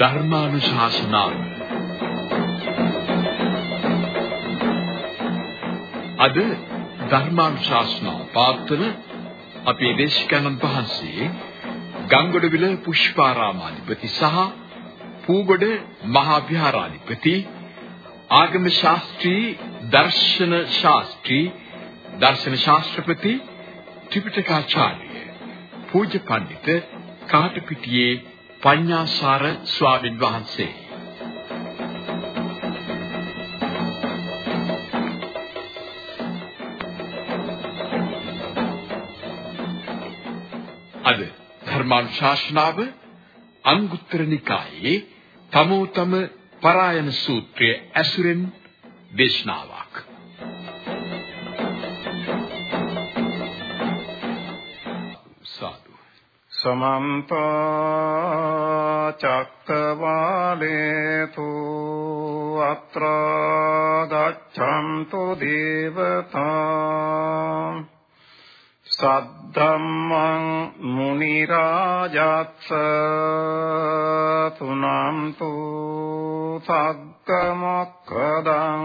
ධර්මානුශාසනාව. අද ධර්මානුශාසනාව පාත්වන අපේ දේශකයන්න් වහන්සේ ගංගොඩවිල පුෂ්පාරාමාධිපති සහ පූගොඩ මහා විහාරාධිපති ආගම ශාස්ත්‍රී දර්ශන ශාස්ත්‍රී දර්ශන ශාස්ත්‍රපති ත්‍රිපිටකාචාර්ය පූජ්‍ය පඬිත කාටපිටියේ පඤ්ඤාසාර ස්වාමින් වහන්සේ. අද ධර්මානුශාසනාව අංගුත්තර නිකායේ තමෝතම පරායන සූත්‍රය ඇසුරෙන් දේශනාවක්. සමන්ත චක්කවාලේතු අත්‍රා ගච්ඡන්තු දේවතා සද්ධම්මං මුනි රාජත්ස තුනන්තු සග්ග මොක්ඛදං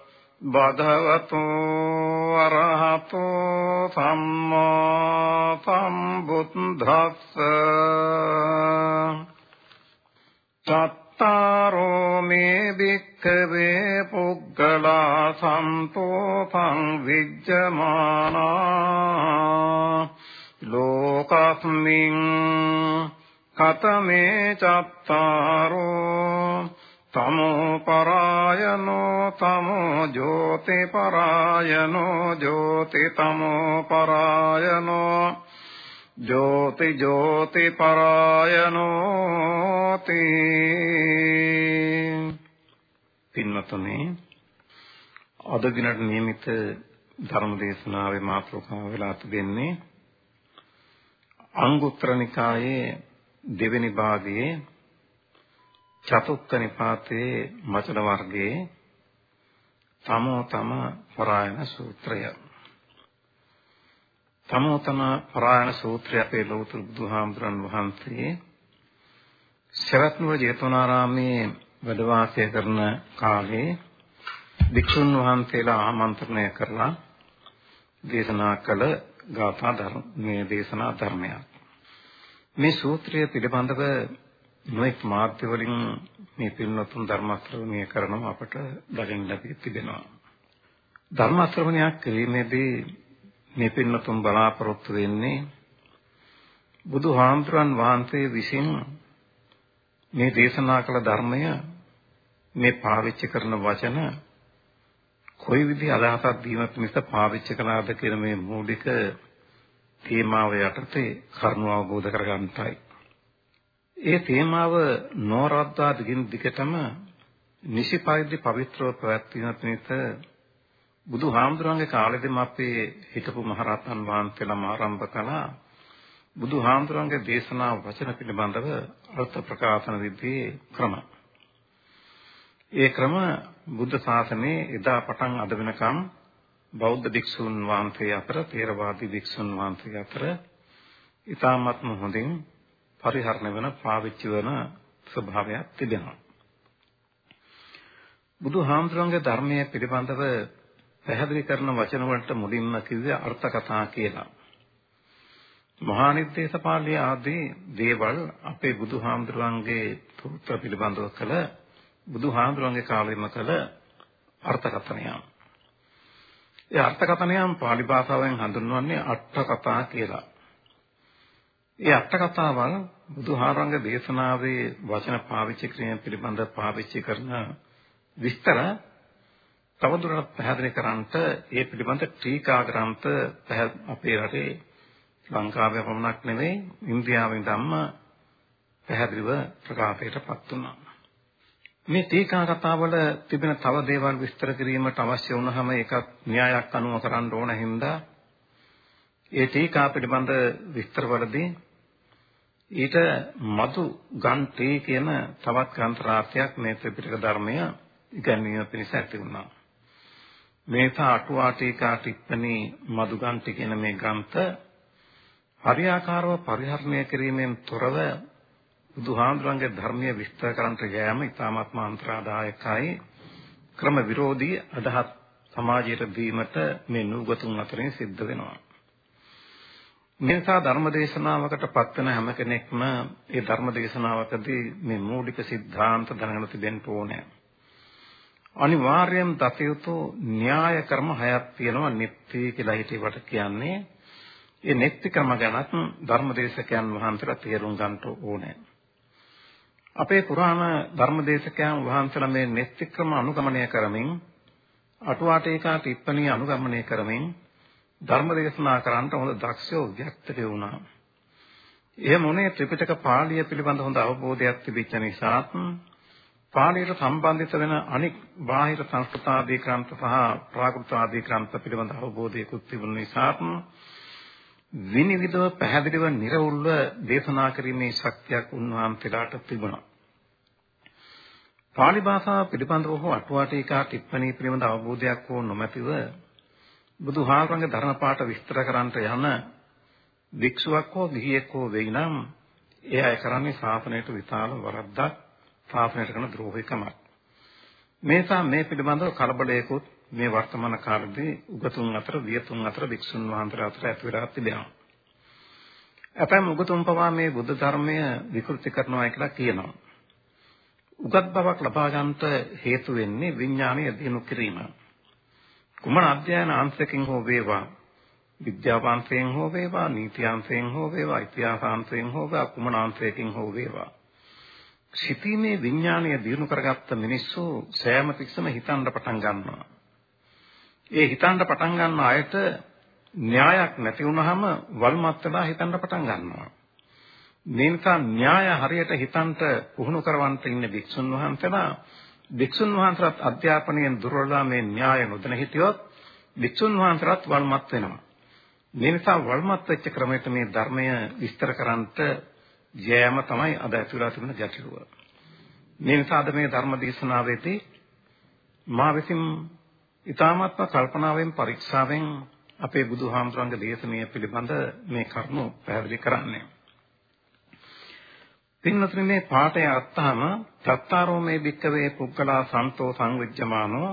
බදවතු අරහතෝ සම්මා සම්බුද්දස්ස චත්තාරෝ මේ භික්ඛවේ පුග්ගලා සම්තෝ සංවිජ්ජමානා ලෝකස්මින් කතමේ චත්තාරෝ තමෝ පරායනෝ තමෝ ජෝති පරායනෝ ජෝති තමෝ පරායනෝ ජෝති ජෝති පරායනෝ තී පින්වතුනි අද දිනට නියමිත ධර්ම දේශනාවේ මාතෘකාව වෙලා තිබෙන්නේ අංගුත්තර නිකායේ දෙවෙනි භාගයේ චතුක්ක නිපාතයේ වචන වර්ගයේ තමෝ තම පරායන සූත්‍රය. තමෝ තම පරායන සූත්‍රය අපේ ලෞතර බුදුහාමුදුරන් වහන්සේ ශරත්නුවර ජේතවනාරාමේ වැඩ වාසය කරන කාලේ වික්ෂුන් වහන්සේලා ආමන්ත්‍රණය කරලා දේශනා කළ ගාථා ධර්ම මේ දේශනා ධර්මයක්. මේ සූත්‍රය පිළිබඳව නොඑක් මාධ්‍ය වලින් මේ පින්වත්තුන් ධර්ම ශ්‍රවණය කරනවා අපට දකින්න ලැබී තිබෙනවා. ධර්ම ශ්‍රවණයක් කිරීමේදී මේ පින්වත්තුන් බලාපොරොත්තු වෙන්නේ බුදුහාමුදුරන් වහන්සේ විසින් මේ දේශනා කළ ධර්මය මේ පාවිච්චි කරන වචන කොයි විදිහ අදහසක් දීමක් මිස පාවිච්චි කළාද කියන මේ මූලික තේමාව යටතේ කරුණ අවබෝධ කරගන්නටයි. ඒ තේමාව නෝරද්දා දිගින් දිගටම නිසි පරිදි පවිත්‍රව පැවැත්වීමත් නිත බුදුහාමුදුරන්ගේ කාලෙදිම අපේ හිටපු මහරහතන් වහන්සේලාම ආරම්භ කළා බුදුහාමුදුරන්ගේ දේශනා වචන පිළිබඳව අර්ථ ප්‍රකාශන විදිහේ ක්‍රම. ඒ ක්‍රම බුද්ධ ශාසනයේ එදා පටන් අද වෙනකම් බෞද්ධ භික්ෂුන් වහන්සේ අතර තේරවාදී භික්ෂුන් වහන්සේ අතර ඊ타ත්ම හොඳින් පරිහරණය වෙන පාවිච්චි වෙන ස්වභාවයක් තිබෙනවා. බුදුහාමුදුරන්ගේ ධර්මයේ පිළිබඳව පැහැදිලි කරන වචන වලට මුලින්ම කිව්වේ අර්ථ කතා කියලා. මහා නිද්දේශපාලිය ආදී දේවල් අපේ බුදුහාමුදුරන්ගේ සූත්‍ර පිළිබඳව කළ බුදුහාමුදුරන්ගේ කාලෙම කළ අර්ථකථනයක්. ඒ අර්ථකථනයන් පාලි භාෂාවෙන් හඳුන්වන්නේ අට කතා කියලා. ඒ අට කතාවල් බුදුහාරංග දේශනාවේ වචන පාවිච්චි කිරීම පිළිබඳ පාවිච්චි කරන විස්තර තවදුරටත් පැහැදිලි කරන්නට ඒ පිළිබඳ ටීකා ග්‍රන්ථ අපේ රටේ ලංකාවේ පමණක් නෙවෙයි ඉන්දියාවෙන් ධම්ම පැහැදිලිව ප්‍රකාශයටපත් වුණා. මේ ටීකා කතාවල තිබෙන තව දේවල් විස්තර කිරීමට අවශ්‍ය වුණාම ඒකත් න්‍යායක් අනුව කරන්න ඕන හින්දා ඒ ටීකා පිළිබඳ විස්තරවලදී ඊට මතු ගන්තේ කියන තවත් ග්‍රන්ථ රාශියක් මේ ත්‍රිපිටක ධර්මය ඉගැන්වීම පිණිස ඇති වුණා. මේසා අටුවා ටීකා ටිප්පණී මදුගන්ති කියන මේ ග්‍රන්ථ හරියාකාරව පරිහරණය කිරීමෙන් තොරව බුදුහාමුදුරන්ගේ ධර්මයේ විස්තර කරන්නට යෑම ඉතාමත්ම අන්තරාදායකයි ක්‍රම විරෝධී අදහස් සමාජයට දීමට මේ නුගතුන් අතරින් සිද්ධ වෙනවා. මේ නිසා ධර්මදේශනාවකට පත්වන හැම කෙනෙක්ම ඒ ධර්මදේශනාවකදී මේ මූලික સિદ્ધාන්ත දැනගෙන තිබෙන්න ඕනේ. අනිවාර්යයෙන් තතියුතු න්‍යාය කර්ම හයක් තියෙනවා නිත්‍ය කියලා හිතේවට කියන්නේ. ඒ නිත්‍ය කර්ම ගැනත් ධර්මදේශකයන් වහන්සේලා තේරුම් ගන්න ඕනේ. අපේ පුරාණ ධර්මදේශකයන් වහන්සේලා මේ නිත්‍ය ක්‍රම අනුගමනය කරමින් අටුවාටේකා ටිප්පණී අනුගමනය කරමින් ධර්ම දේශනා කරන්නට හොඳ දක්ෂයෝ වික්තකේ වුණා. එහෙම උනේ ත්‍රිපිටක පාළිය පිළිබඳ හොඳ අවබෝධයක් තිබිච්ච නිසා පාළියට සම්බන්ධිත වෙන අනික් බාහිර සංස්කෘත ආදී ග්‍රන්ථ සහ ප්‍රාකෘත ආදී ග්‍රන්ථ පිළිබඳ අවබෝධයකුත් තිබුණ නිසා විනිවිදව පැහැදිලිව නිර්වුල්ව දේශනා කිරීමේ ශක්තියක් උන්වහන්සේලාට තිබුණා. පාලි භාෂාව පිළිබඳව හෝ අටුවාටීකා ටිප්පණී පිළිබඳ අවබෝධයක් හෝ නොමැතිව බුදුහාමරගේ ධර්ම පාඨ විස්තර කරන්නට යන වික්ෂුවක් හෝ ගිහියෙක් හෝ වෙයි නම් ඒ අය කරන්නේ ශාසනයට විශාල වරද්දක් ශාසනයට කරන ද්‍රෝහිකමක්. මේසා මේ පිළිබඳව කලබලයකුත් මේ වර්තමාන කාලේදී උගතුන් අතර වියතුන් අතර වික්ෂුන් වහන්සේලා අතර ඇති වෙලා තිබෙනවා. අපෑම උගතුන් පවා මේ බුද්ධ ධර්මය විකෘති කරනවා කියලා කියනවා. උගත් බවක් ලබා ගන්නට හේතු වෙන්නේ විඥානය දිනු කිරීම. කුමන අධ්‍යයන අංශකින් හෝ වේවා විද්‍යාවාංශයෙන් හෝ වේවා නීතිාංශයෙන් හෝ වේවා ඉතිහාසාංශයෙන් හෝ වේවා කුමන අංශයකින් හෝ වේවා සිතීමේ විඥානය දිනු කරගත්ත මිනිස්සු සෑම තිස්සම හිතන්න පටන් ගන්නවා. ඒ හිතන්න පටන් ගන්න අයට න්‍යායක් නැති වුනහම වල්මත් වෙලා හිතන්න පටන් ගන්නවා. මේ නිසා න්‍යාය හරියට හිතන්ට පුහුණු කරවන්න ඉන්න වික්ෂුන් වහන්සේලා භික්ෂුන් වහන්සේලාත් අධ්‍යාපනයෙන් දුර්වලලා මේ න්‍යාය නොදැන හිටියොත් භික්ෂුන් වහන්සේලාත් වල්මත් වෙනවා. මේ නිසා වල්මත් වෙච්ච ක්‍රමයට මේ ධර්මය විස්තර කරන්නට ජයම තමයි අද ඇතුළත තිබෙන ගැටලුව. මේ නිසා අද මේ ධර්ම දේශනාවේදී මා විසින් ඊ타මාත්ම කල්පනාවෙන් පරීක්ෂාවෙන් අපේ බුදුහාමුදුරන්ගේ දේශනාව පිළිබඳ මේ කරුණු පැහැදිලි කරන්නේ. පින්නතුනි මේ පාඨය අත්තාම චත්තාරෝ මේ භික්කවේ පුද්ගලා සන්තෝ සංවිජ්ජමානෝ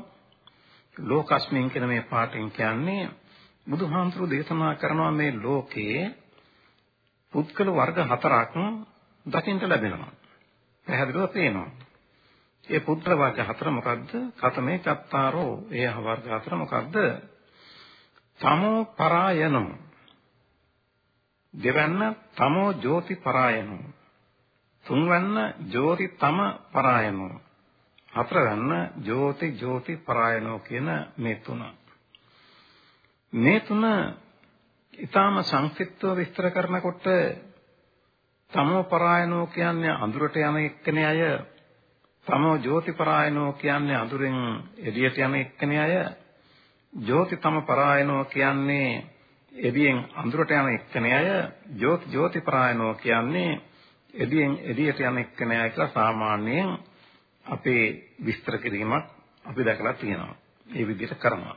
ලෝකස්මින් කියන මේ පාඨයෙන් කියන්නේ බුදුහාමුදුරු දේශනා කරනවා මේ ලෝකයේ පුද්ගල වර්ග හතරක් දකින්න ලැබෙනවා. පැහැදිලිව පේනවා. ඒ පුද්ගල වර්ග හතර මොකද්ද? කතමේ චත්තාරෝ ඒ වර්ග හතර මොකද්ද? තමෝ පරායනෝ දෙවන්න තමෝ ජෝති පරායනෝ තුන්වැන්න ජෝති තම පරායනෝ. හතරවැන්න ජෝති ජෝති පරායනෝ කියන මේ තුන. මේ තුන ඊටාම සංක්ෂිප්තව විස්තර කරනකොට තමෝ පරායනෝ කියන්නේ අඳුරට යන එක්කෙනේ අය තමෝ ජෝති පරායනෝ කියන්නේ අඳුරෙන් එළියට යන එක්කෙනේ අය ජෝති තම පරායනෝ කියන්නේ එළියෙන් අඳුරට යන එක්කෙනේ අය ජෝති ජෝති පරායනෝ කියන්නේ එදියෙන් එදියට යන එක්කෙනා කියලා සාමාන්‍යයෙන් අපේ විස්තර කිරීමක් අපි දැකලා තියෙනවා. මේ විදිහට කරනවා.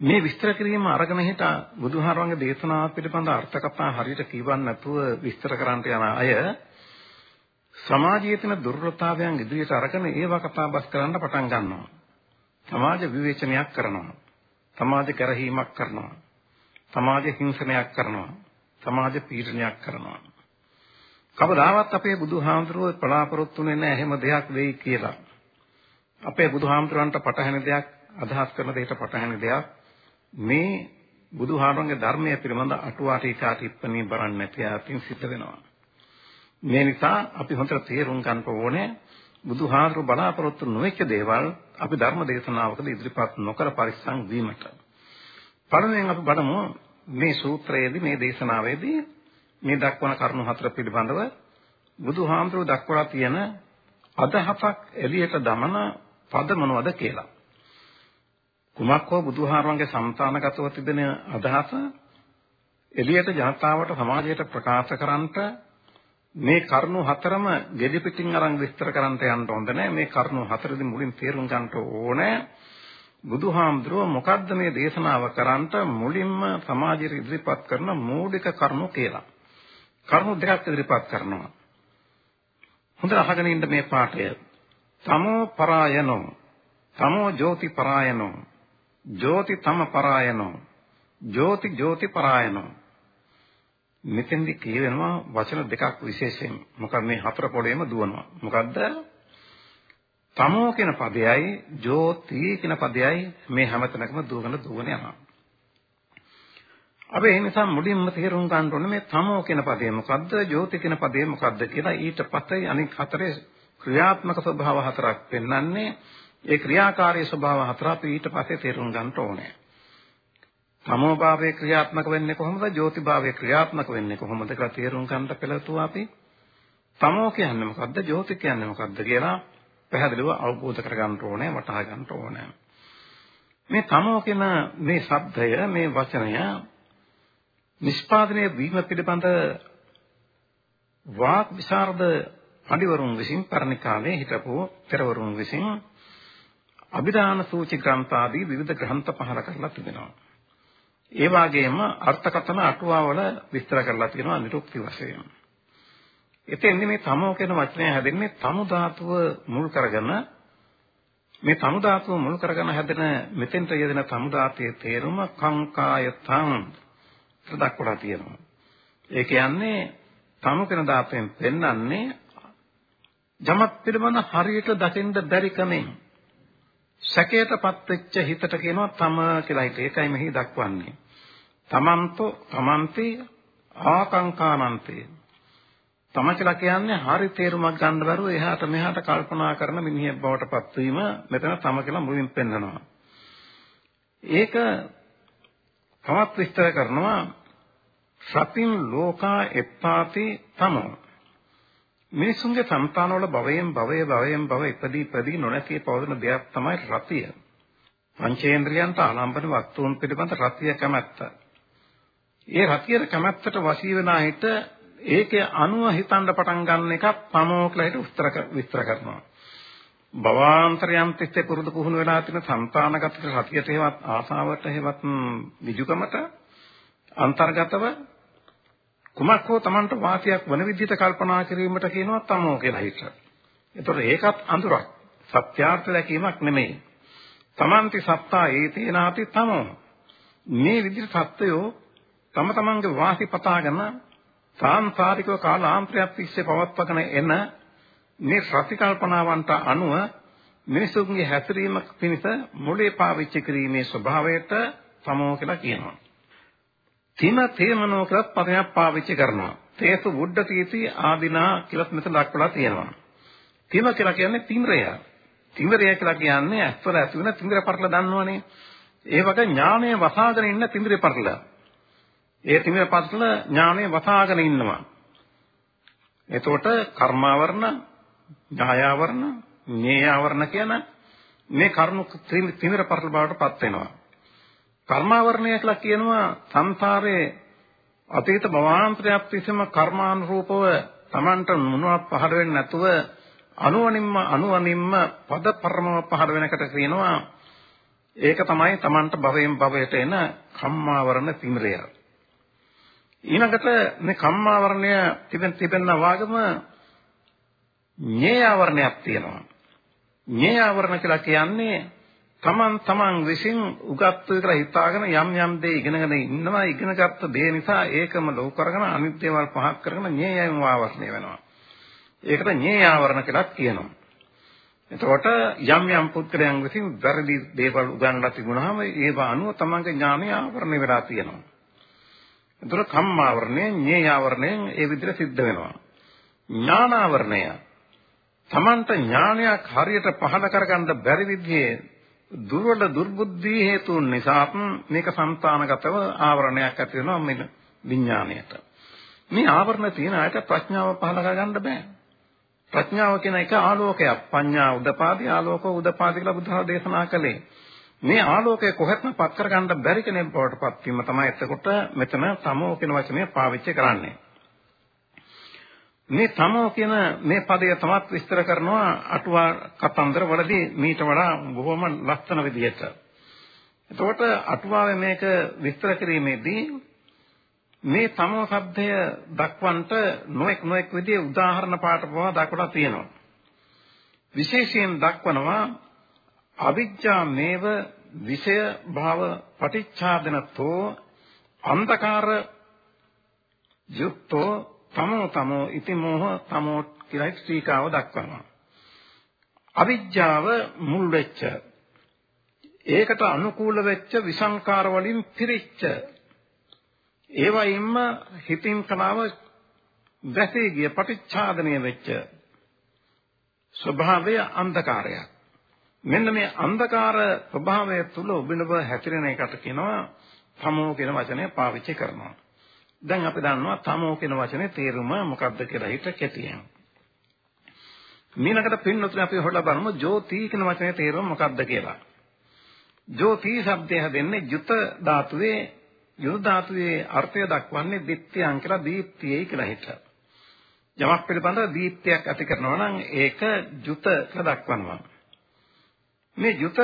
මේ විස්තර කිරීම අරගෙන හිට බුදුහාරවන්ගේ දේශනාව පිළිබඳ අර්ථ කතා හරියට කියවන්න නැතුව විස්තර කරන්න යන අය සමාජයේ තියෙන දුර්වලතාවයන් ඉදිරියට අරගෙන ඒවා කතා බස් කරන්න පටන් ගන්නවා. සමාජ විවේචනයක් කරනවා. සමාජ කරහීමක් කරනවා. සමාජ හිංසනයක් කරනවා. සමාජ පීඩනයක් කරනවා. කවදාවත් අපේ බුදුහාමුදුරුවෝ බලාපොරොත්තු වෙන්නේ නැහැ එහෙම දෙයක් වෙයි කියලා. අපේ බුදුහාමුදුරන්ට පටහැන දෙයක් අදහස් කරන දෙයට පටහැන දෙයක් මේ බුදුහාමරගේ ධර්මයේ පිළිබඳ අටුවා ටීකා ටිප්පණී බලන්න නැති අතින් සිද්ධ වෙනවා. මේ නිසා අපි හොඳට තේරුම් ගන්න ඕනේ බුදුහාමර බලාපොරොත්තු නොවෙච්ච දේවල් අපි ධර්ම දේශනාවකදී ඉදිරිපත් නොකර පරිස්සම් වීමට. පළමුවෙන් අපි බලමු මේ සූත්‍රයේදී මේ දේශනාවේදී මේ දක්වන කරුණු හතර පිළිබඳව බුදුහාමුදුරුවෝ දක්වලා තියෙන අදහසක් එළියට දමන පද මොනවද කියලා. කුමක් හෝ බුදුහාමුදුරුවන්ගේ సంతානගතව තිබෙන අදහස එළියට ජනතාවට සමාජයට ප්‍රකාශ කරන්නට මේ කරුණු හතරම gedi pitin අරන් විස්තර කරන්නට යන්න හොඳ නැහැ. මේ කරුණු හතරදී මුලින් තේරුම් ගන්න ඕනේ. බුදුහාමුදුරුව මොකද්ද මේ දේශනාව කරන්නට මුලින්ම සමාජයට ඉදිරිපත් කරන මූලික කරුණු කියලා. කරුණු දෙකක් ඉදිරිපත් කරනවා. හොඳට අහගෙන ඉන්න මේ පාඩය. තමෝ පරායනෝ තමෝ ජෝති පරායනෝ ජෝති තම පරායනෝ ජෝති ජෝති පරායනෝ. මෙතෙන්දි කියවෙනවා වචන දෙකක් විශේෂයෙන්. මොකද මේ හතර පොළේම දුවනවා. මොකද්ද? තමෝ කියන පදයයි ජෝති කියන පදයයි මේ හැමතැනකම දුවගෙන දුවගෙන යනවා. අපි ඒ නිසා මුලින්ම තේරුම් ගන්න ඕනේ මේ තමෝ කියන පදේ මොකද්ද ජෝති කියන පදේ මොකද්ද කියලා ඊට පස්සේ අනිත් හතරේ ක්‍රියාත්මක ස්වභාව හතරක් පෙන්වන්නේ ඒ ක්‍රියාකාරී ස්වභාව හතර අපි ඊට පස්සේ තේරුම් ගන්න ඕනේ. තමෝ භාවයේ ක්‍රියාත්මක වෙන්නේ කොහොමද? ජෝති භාවයේ ක්‍රියාත්මක වෙන්නේ කොහොමද කියලා තේරුම් ගන්න පෙළතුවා අපි. තමෝ කියන්නේ මොකද්ද? ජෝති කියන්නේ මොකද්ද කියලා පැහැදිලිව අවබෝධ කරගන්න ඕනේ, වටහා ගන්න ඕනේ. මේ තමෝ කියන මේ શબ્දය, මේ වචනය නිෂ්පාදනය වීම පිළිබඳ වාක් විසරද පඬිවරුන් විසින් පරණ කාලේ හිටපු පෙරවරුන් විසින් අභිදාන සූචි ග්‍රන්ථ ආදී විවිධ ග්‍රන්ථ පහල කරලා තිබෙනවා. ඒ වගේම අර්ථකථන අටුවාවල විස්තර කරලා තියෙනවා නිරුක්ති වශයෙන්. එතෙන්දි මේ තමෝ කියන වචනය හැදෙන්නේ තමු ධාතුව මුල් කරගෙන මේ තමු ධාතුව මුල් කරගෙන හැදෙන මෙතෙන්ට යෙදෙන තමු ධාතයේ තේරුම කංකායතං දක්වලා තියෙනවා. ඒ කියන්නේ තමු කියන ධාතයෙන් පෙන්වන්නේ ජමත් පිළිබඳ හරියට දකින්න බැරි කමෙන් සැකයටපත් වෙච්ච හිතට කියනවා තම කියලා හිත. ඒකයි මෙහි දක්වන්නේ. තමන්තෝ තමන්ති ආකංකානන්තේ. තම කියලා කියන්නේ හරි තේරුමක් ගන්න බැරුව එහාට මෙහාට කල්පනා කරන මිනිහෙක් බවට පත්වීම මෙතන තම කියලා මුලින් පෙන්නනවා. ඒක තවත් විස්තර කරනවා සතින් ලෝකා එත්තාති තමෝ මිනිසුන්ගේ సంతානවල භවයෙන් භවය භවයෙන් භව ඉපදී ඉපදී නොනැති පවතින දෙයක් තමයි රතිය. පංචේන්ද්‍රයන්ට ආලම්බන වස්තුන් පිළිබඳ රතිය කැමැත්ත. ඒ රතියට කැමැත්තට වශී වෙන අයට ඒකේ අනුව හිතන්න පටන් ගන්න එක පමෝ කියලා හිත විස්තර විස්තර කරනවා. භවාන්තරයන් තිස්සේ පුරුදු පුහුණු වෙලා තියෙන సంతానගත සතියට හේවත් ආසාවට හේවත් විජුකමට අන්තර්ගතව කුමක් හෝ Tamanට වාසියක් වන විදිහට කල්පනා කිරීමට කියනවා තමෝ කියලා හිත. ඒතර ඒකත් අඳුරක්. සත්‍යාර්ථ දැකීමක් නෙමෙයි. Tamanti සත්තා ඒතේනාති තමෝ. මේ විදිහට සත්‍යෝ තම තමන්ගේ වාසි පතාගෙන සාංසාරිකව කාලාන්තරයක් තිස්සේ පවත්වාගෙන එන මේ සති කල්පනාවන්ට අනුව මිනිසුන්ගේ හැසිරීම පිණිස මොලේ පාවිච්චි කිරීමේ ස්වභාවයට තමෝ කියලා කියනවා. තින තේමනෝ කියලා පදයක් පාවිච්චි කරනවා. තේසු වුඩ්ඩ තීති ආදිනා කියලා මෙතන දක්වලා තියෙනවා. තිම කියලා කියන්නේ තිම්රය. තිම්රය කියලා කියන්නේ අස්වර ඇති වෙන තිම්ර පටල දන්නවනේ. ඒ වගේ ඥානය වසාගෙන ඉන්න තිම්ර පටල. ඒ තිම්ර පටල ඥානය වසාගෙන ඉන්නවා. එතකොට කර්මාවරණ, ඥායාවරණ, ඤේයාවරණ කියන මේ කරුණු තිමිර පටල බවට පත් වෙනවා. කර්මාවරණය කියලා කියනවා සංසාරයේ අතීත භවාන්තරයක් තිස්සම කර්මානුරූපව Tamanට මොනවත් පහළ වෙන්නේ නැතුව අනුවණින්ම අනුවණින්ම පද පරමව පහළ වෙනකට කියනවා ඒක තමයි Tamanට භවයෙන් භවයට එන කම්මාවරණ තිමිරය. ඊළඟට මේ කම්මාවරණය තිබෙන තිබෙන වාගම ඤේයාවරණයක් තියෙනවා. ඤේයාවරණ කියලා කියන්නේ තමන් තමන් විසින් උගත්තු කියලා හිතාගෙන යම් යම් දේ ඉගෙනගෙන ඉන්නවා ඉගෙනගත්ත දේ නිසා ඒකම ලොකු කරගෙන අනිත් දේවල් පහක් කරගෙන ඤේයයන් වාවරණය වෙනවා. ඒකට ඤේයාවරණ කියලා කියනවා. එතකොට යම් යම් පුත්‍රයන් විසින් වැරදි දේවල් උගන්වලා තිබුණාම ඒව අනුව තමන්ගේ ඥානය ආවරණය වෙලා තියෙනවා. එතකොට කම්මාවරණය, ඤේයාවරණයෙන් ඒ විදිහට සිද්ධ වෙනවා. ඥානාවරණය තමන්ට ඥානයක් හරියට පහළ කරගන්න බැරි විදිහේ දුර්වල දුර්බුද්ධි හේතුන් නිසා මේක సంతానගතව ආවරණයක් ඇති වෙනවා මේ විඥාණයට. මේ ආවරණ තියෙන අයට ප්‍රඥාව පහළ කරගන්න බෑ. ප්‍රඥාව කියන එක ආලෝකයක්. පඤ්ඤා උදපාදී ආලෝක උදපාදී කියලා බුදුහා දේශනා කළේ. මේ ආලෝකය කොහෙත්ම පත් කරගන්න බැරි කෙනෙක් බවට පත් වීම තමයි එතකොට මෙතන තමෝ කියන වචනය පාවිච්චි කරන්නේ. මේ තමෝ කියන මේ පදය තමත් විස්තර කරනවා අටුවා කතන්දර වලදී මීට වඩා බොහොම ලස්සන විදිහට. එතකොට අටුවාවේ මේක විස්තර කිරීමේදී මේ තමෝ શબ્දය දක්වන්නට නොඑක් නොඑක් විදිහේ උදාහරණ පාඨ පවා දක්වලා තියෙනවා. විශේෂයෙන් දක්වනවා අවිජ්ජා මේව විෂය භාව පටිච්චාදනතෝ අන්ධකාර යුක්තෝ තමෝ තමෝ ඉති මෝහ තමෝ කියලා ටීකාව දක්වනවා. අවිජ්ජාව මුල් වෙච්ච ඒකට අනුකූල වෙච්ච විසංකාර වලින් පිරිච්ච ඒ වයින්ම හිතින් කලාව වැසී ගිය පටිච්චාදනය වෙච්ච ස්වභාවය අන්ධකාරයක්. මෙන්න මේ අන්ධකාර ස්වභාවය තුල ඔබිනව හැතිරෙන එකට කියනවා තමෝ කියන වචනය පාවිච්චි කරනවා. දැන් අපි දන්නවා තමෝ කියන වචනේ තේරුම මොකක්ද කියලා හිත කෙටියෙන්. මීනකට පින්නතුනේ අපි හොයලා බලමු ජෝති කියන වචනේ තේරුම මොකක්ද කියලා. ජෝති શબ્දය හැදෙන්නේ යුත ධාතුවේ යුද ධාතුවේ අර්ථය දක්වන්නේ දිට්ඨියන් කියලා දීප්තියයි කියලා හිත. යමක් පිළිබඳව දීප්තියක් ඇති කරනවා නම් ඒක යුත කියලා දක්වනවා. මේ යුත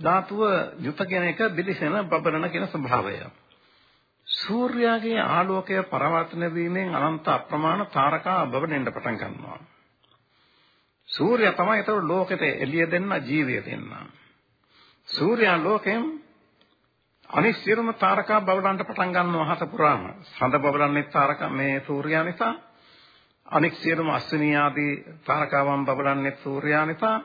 ධාතුව යුත කියන එක බිලිසෙන බබලන කියන ස්වභාවය. සූර්යාගේ ආලෝකය පරවර්තන වීමෙන් අනන්ත අප්‍රමාණ තාරකා බබනෙන්න පටන් ගන්නවා. සූර්යයා තමයි ඒතර ලෝකෙට එළිය දෙන්න ජීවය දෙන්න. සූර්යා ලෝකෙන් අනිත් සියලුම තාරකා බබලන්න පටන් ගන්නවා හත පුරාම. සඳ බබලන්නේ තාරකා මේ සූර්යා නිසා. අනිත් සියලුම අශ්විනී ආදී තාරකාවන් බබලන්නේ සූර්යා නිසා.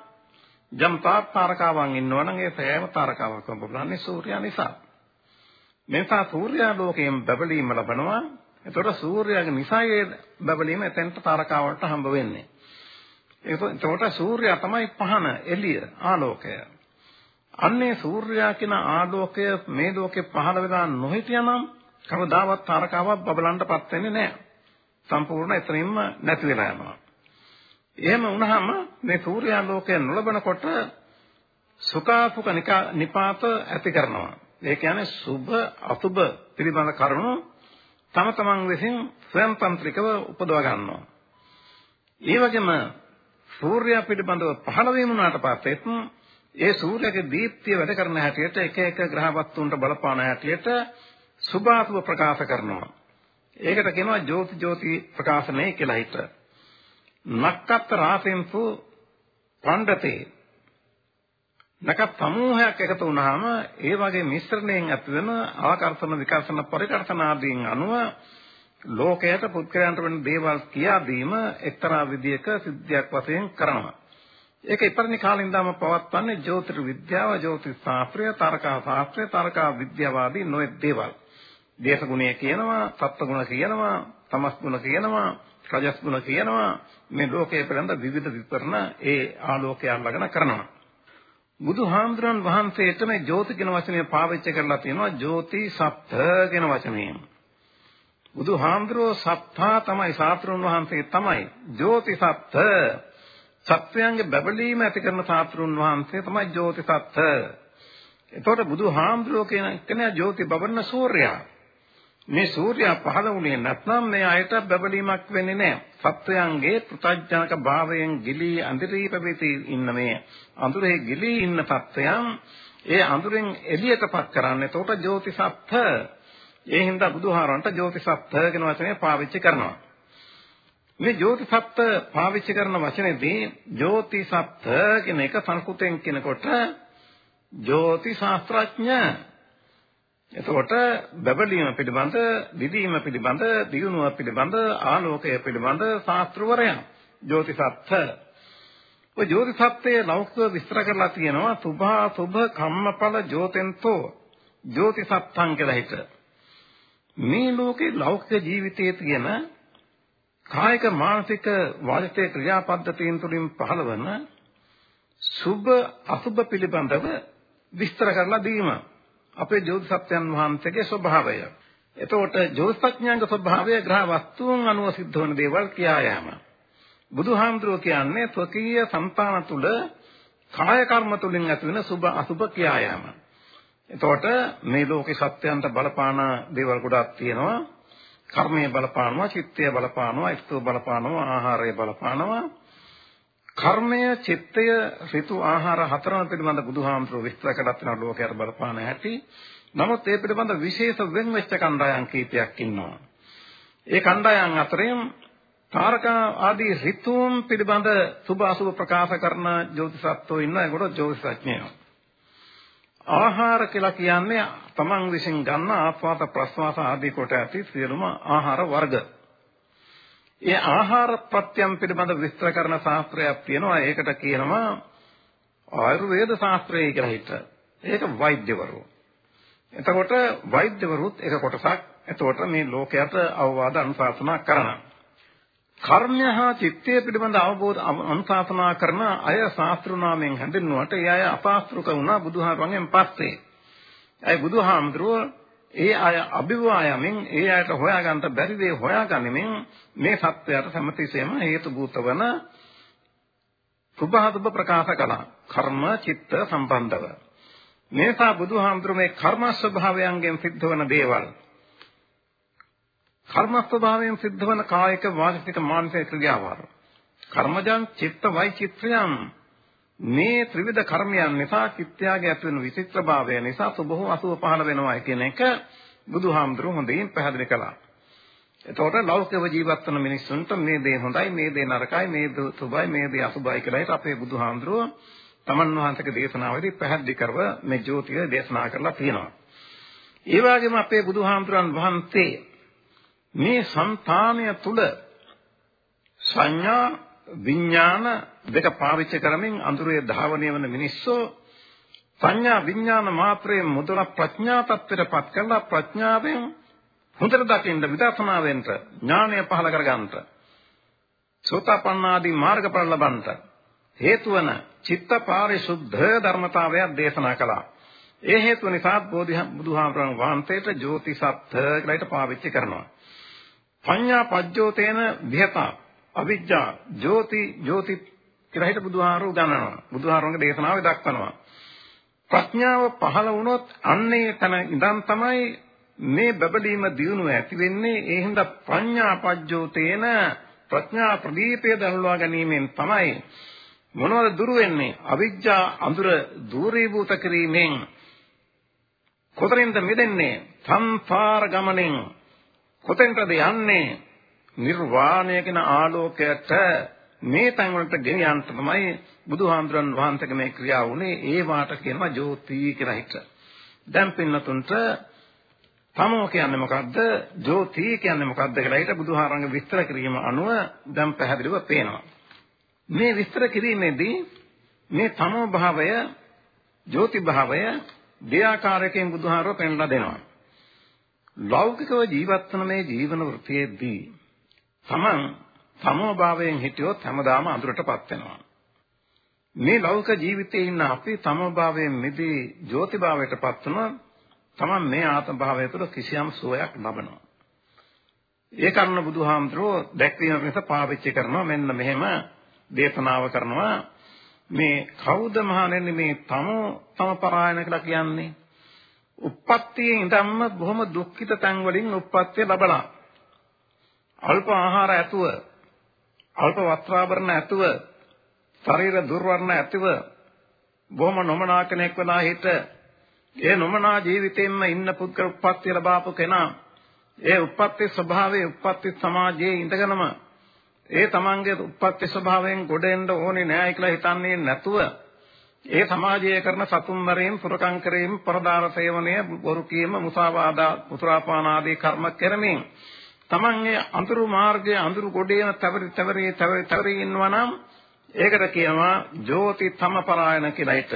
යම් තාරකාවන් ඉන්නවනම් ඒ සෑම තාරකාවක්ම බබලන්නේ සූර්යා නිසා. මේසා සූර්යාලෝකයෙන් බබලීම ලබනවා. එතකොට සූර්යාගේ නිසායේ බබලීම එතෙන්ට තාරකාවලට හම්බ වෙන්නේ. එතකොට සූර්යා තමයි පහන එළිය ආලෝකය. අන්නේ සූර්යා කියන ආලෝකය මේ ලෝකේ පහළ වෙලා නොහිටියනම් කවදාවත් තාරකාවක් බබලන්නපත් වෙන්නේ නැහැ. සම්පූර්ණ එතනින්ම නැති වෙලා යනවා. එහෙම වුණාම මේ සූර්යාලෝකය නොලබනකොට සුඛාසුඛ නිපාත ඇති කරනවා. ඒ කියන්නේ සුභ අසුභ පිළිබඳ කරුණු තම තමන් විසින් ස්වයංතන්ත්‍රිකව උපදවා ගන්නවා. ඒ වගේම සූර්යයා පිළිබඳව පහළ වීම උනාට පස්සෙත් ඒ සූර්යගේ දීප්තිය වැඩ කරන හැටියට එක එක ග්‍රහ වස්තුන්ට බලපාන හැටියට සුභාසුභ ප්‍රකාශ කරනවා. ඒකට කියනවා ජෝති ජෝති ප්‍රකාශනය කියලා හිත. නක්කත් රාසෙන්සු පණ්ඩතේ නක සමූහයක් එකතු වුනහම ඒ වගේ මිශ්‍රණයෙන් ඇතිවන ආකර්ෂණ විකර්ෂණ පරිකර්ෂණ ආදීන් අනුව ලෝකයට පුද්ගලයන්ට වෙන දේවල් කියා දීම එක්තරා විදියක සිද්ධියක් වශයෙන් කරනවා. ඒක ඉපරිණි කාලේ ඉඳන්ම පවත්වන්නේ ජ්‍යොතිර් විද්‍යාව, ජ්‍යොතිෂ ශාස්ත්‍රය, තරකා ශාස්ත්‍රය, තරකා විද්‍යාවාදී නොයෙක් දේවල්. දේශගුණය කියනවා, සත්ත්වගුණ කියනවා, තමස්ගුණ කියනවා, රජස්ගුණ කියනවා. මේ ලෝකයේ පිළිබඳ විවිධ විපරණ ඒ ආලෝකයන් ළඟන කරනවා. බුදුහාමුදුරන් වහන්සේට මේ ජෝති කියන වචනය පාවිච්චි කරලා තියෙනවා ජෝති සත්ත කියන වචනයෙන්. බුදුහාමුදුරෝ සත්තා තමයි සාත්‍රුන් වහන්සේ තමයි ජෝති සත්ත. සත්‍යයන්ගේ බබලීම ඇති කරන සාත්‍රුන් වහන්සේ තමයි ජෝති සත්ත. එතකොට බුදුහාමුදුරෝ කියන කෙනා ජෝති බබන්න සූර්යයා. මේ සූර්යයා පහළ වුණේ නැත්නම් මේ අයට බබලීමක් වෙන්නේ නැහැ. සත්වයන්ගේ පෘථජනක භාවයෙන් ගිලී අඳුරේ පැවිති ඉන්න මේ අඳුරේ ගිලී ඉන්න සත්වයන් ඒ අඳුරෙන් එළියටපත් කරන්නේ. එතකොට ජෝතිසත්ත්ව ඒ හින්දා බුදුහාරන්ට ජෝතිසත්ත්ව කියන වචනය පාවිච්චි කරනවා. මේ ජෝතිසත්ත්ව පාවිච්චි කරන වචනේදී ජෝතිසත්ත්ව කියන එක සංස්කෘතෙන් කියනකොට ජෝති ශාස්ත්‍රඥ එතකොට බබලීම පිළිබඳ, දිදීම පිළිබඳ, දියුණුව පිළිබඳ, ආලෝකය පිළිබඳ ශාස්ත්‍රවරයන්, ජ්‍යොතිෂත්ථ. ඔය ජෝතිසත්වයේ ලෞකික විස්තර කරලා තියෙනවා සුභා සුභ කම්මඵල ජෝතෙන්තෝ ජෝතිසත්තං කියලා හිට. මේ ලෝකේ ලෞකික ජීවිතයේ තියෙන කායික මානසික වාචික ක්‍රියාපද්ධතීන් තුළින් පහළවන සුභ අසුභ පිළිබඳව විස්තර කරලා දීම අපේ ජෝතිසත්වයන් වහන්සේගේ ස්වභාවය. එතකොට ජෝතිෂඥාංග ස්වභාවය ග්‍රහ වස්තුන් අනුව සිද්ධ වන දේවල් කියා යාම. බුදුහාමුදුරුවෝ කියන්නේ ස්වකීය సంతාන තුල කාය කර්ම තුලින් ඇති වෙන සුභ අසුභ කියා යාම. එතකොට මේ ලෝකේ සත්‍යයන්ට බලපාන දේවල් ගොඩක් තියෙනවා. කර්මයේ බලපානවා, චිත්තය බලපානවා, ඉස්තෝ බලපානවා, ආහාරය බලපානවා. කර්මය, චිත්තය, ඍතු ආහාර හතරම පිළිබඳ බුදුහාමුදුරුවෝ විස්තර කළත් වෙන ලෝකයට බලපාන හැටි. නමුත් ඒ පිළිබඳ විශේෂ වෙන් වෙච්ච කණ්ඩායම් කීපයක් ඉන්නවා. ඒ කණ්ඩායම් අතරින් තාරකා ආදී ඍතුන් පිළිබඳ සුභ අසුභ ප්‍රකාශ කරන ජ්‍යොතිෂත්වෝ ඉන්නවා. ඒකට ජ්‍යොතිෂඥයෝ. ආහාර කියලා කියන්නේ තමන් විසින් ගන්න ආස්වාද ප්‍රස්වාස ආදී කොට ඇති සියලුම ආහාර වර්ග. ඒ ආහාර ප්‍රත්‍යම් පිළිබඳ විස්තර කරන ශාස්ත්‍රයක් තියෙනවා. ඒකට කියනවා ආයුර්වේද ශාස්ත්‍රය කියලා හිත. ඒක වෛද්‍යවරු. එතකොට වෛද්‍යවරුත් එක කොටසක්. එතකොට මේ ලෝකයට අවවාද අනුශාසනා කරනවා. කර්මය හා චිත්තය පිළිබඳ අවබෝධ අනුශාසනා කරන අය ශාස්ත්‍ර නාමයෙන් හැඳින්වුවට ඒ අය අපාස්ත්‍රුක වුණා බුදුහාමරගෙන් පස්සේ. ඒ බුදුහාමඳුරෝ ඒ අය අභිවායමින් ඒ අයට හොයාගන්න බැරි දේ හොයාගනිමින් මේ සත්‍යයට සම්පතිසෙම හේතු භූත වන සුභාසුභ ප්‍රකාශ කළා. කර්ම චිත්ත සම්බන්ධව. මේසා බුදුහාමඳුරෝ මේ කර්ම ස්වභාවයන්ගෙන් සිද්ධ වන දේවල් කර්ම ස්වභාවයෙන් සිද්ධ වන කායික වාචික මානසික ක්‍රියාවල් කර්මජං චිත්ත වෛචිත්‍රයන් මේ ත්‍රිවිධ කර්මයන් නිසා චිත්තයාගේ ඇති වෙන විචිත්‍රභාවය නිසා සුභව අසුභ පහළ වෙනවා කියන එක බුදුහාමුදුරුව හොඳින් පැහැදිලි කළා. එතකොට ලෞකික ජීවත් වන මිනිස්සුන්ට මේ දේ හොඳයි මේ දේ නරකයි මේ දේ සුභයි මේ දේ අසුභයි කියලා අපේ බුදුහාමුදුරුව තමන් වහන්සේගේ දේශනාවේදී පැහැදිලි කරව මේ ජෝතිය දේශනා කරලා තියෙනවා. ඒ වගේම අපේ බුදුහාමුදුරන් වහන්සේ මේ సంతානය තුල සංඥා විඥාන දෙක පාවිච්චි කරමින් අඳුරේ ධාවනය වන මිනිස්සෝ සංඥා විඥාන මාත්‍රයේ මුදල ප්‍රඥා tattරපත් කරලා ප්‍රඥාවෙන් හොඳට දකින්න විදර්ශනා වෙන්න ඥානය පහල කරගන්නට සෝතාපන්නාදී මාර්ගඵල ලබන්නට හේතු වන චිත්ත පාරිශුද්ධ ධර්මතාවයක් දේශනා කළා. ඒ හේතුව නිසා බෝධි බුදුහාමරන් වහන්සේට ජෝතිසත්ත්‍ය කියලා ඊට පාවිච්චි කරනවා. පඤ්ඤා පජ්ජෝතේන විහතා අවිජ්ජා ජෝති ජෝති කියලා හිත බුදුහාරු ගන්නනවා. බුදුහාරුන්ගේ දේශනාවේ දක්වනවා. ප්‍රඥාව පහළ වුණොත් අන්නේ තන ඉඳන් තමයි මේ බබලීම දියුණුව ඇති වෙන්නේ. ඒ හින්දා ප්‍රඥා පජ්ජෝතේන ප්‍රඥා ප්‍රදීපය දල්වා ගැනීමෙන් තමයි මොනවද දුරු වෙන්නේ? අවිජ්ජා අඳුර දූරීභූත කිරීමෙන් කොතරින්ද මිදෙන්නේ? සංසාර ගමනෙන් කොතෙන්ටද යන්නේ? නිර්වාණය කියන ආලෝකයට මේ තැන් වලට ගෙන යන්න තමයි බුදුහාමුදුරන් වහන්සේගේ මේ ක්‍රියාව උනේ ඒ වාට කියනවා ජෝති කියලා හිත. දැන් පින්නතුන්ට තමෝ කියන්නේ මොකද්ද? ජෝති කියන්නේ මොකද්ද කියලා හිත බුදුහාරංග විස්තර කිරීම අනුව දැන් පැහැදිලිව පේනවා. මේ විස්තර කිරීමේදී මේ තමෝ භාවය ජෝති භාවය දෙආකාරයකින් බුදුහාරව පෙන්ලා දෙනවා. ලෞකිකව ජීවත් වන මේ ජීවන වෘත්තියේදී තමන් සමෝභාවයෙන් හිටියොත් හැමදාම අඳුරටපත් වෙනවා. මේ ලෞකික ජීවිතයේ ඉන්න අපි සමෝභාවයෙන් මිදී ජෝතිභාවයටපත් වුණොත් තමන් මේ ආත්ම භාවය තුළ කිසියම් සුවයක් ලබනවා. ඒ කරුණ බුදුහාමුදුරුවෝ දැක්වීම පිණිස පාවිච්චි කරනවා මෙන්න මෙහෙම දේශනාව කරනවා මේ කවුද මහණෙනි මේ තමෝ තමපරායන කියලා කියන්නේ උප්පත්තියේ ඉඳන්ම බොහොම දුක්ඛිත තැන් වලින් උප්පත්තිය ලබලා අල්ප ආහාර ඇතුව අල්ප වස්ත්‍රාභරණ ඇතුව ශරීර දුර්වර්ණ ඇතුව බොහොම නොමනා කෙනෙක් වෙලා හිට ඒ නොමනා ජීවිතයෙන්ම ඉන්න පුද්ගල උප්පත්තිය ලබාපු කෙනා ඒ උප්පත්ති ස්වභාවයේ උප්පත්ති සමාජයේ ඉඳගෙනම ඒ තමන්ගේ උප්පත්ති ස්වභාවයෙන් ගොඩ එන්න ඕනේ නෑ කියලා හිතන්නේ නැතුව ඒ සමාජයේ කරන සතුන් මරීම් පුරකම් කිරීම පරදාර සේවනය බොරු කීම මුසාවාදා පුත්‍රාපාන ආදී කර්ම කරමින් තමන්ගේ අඳුරු මාර්ගයේ අඳුරු ගොඩේම තවරි තවරි තවරි තවරි ඉන්නවා නම් ඒකට කියනවා ජෝති තම පරායන කියලා හිට.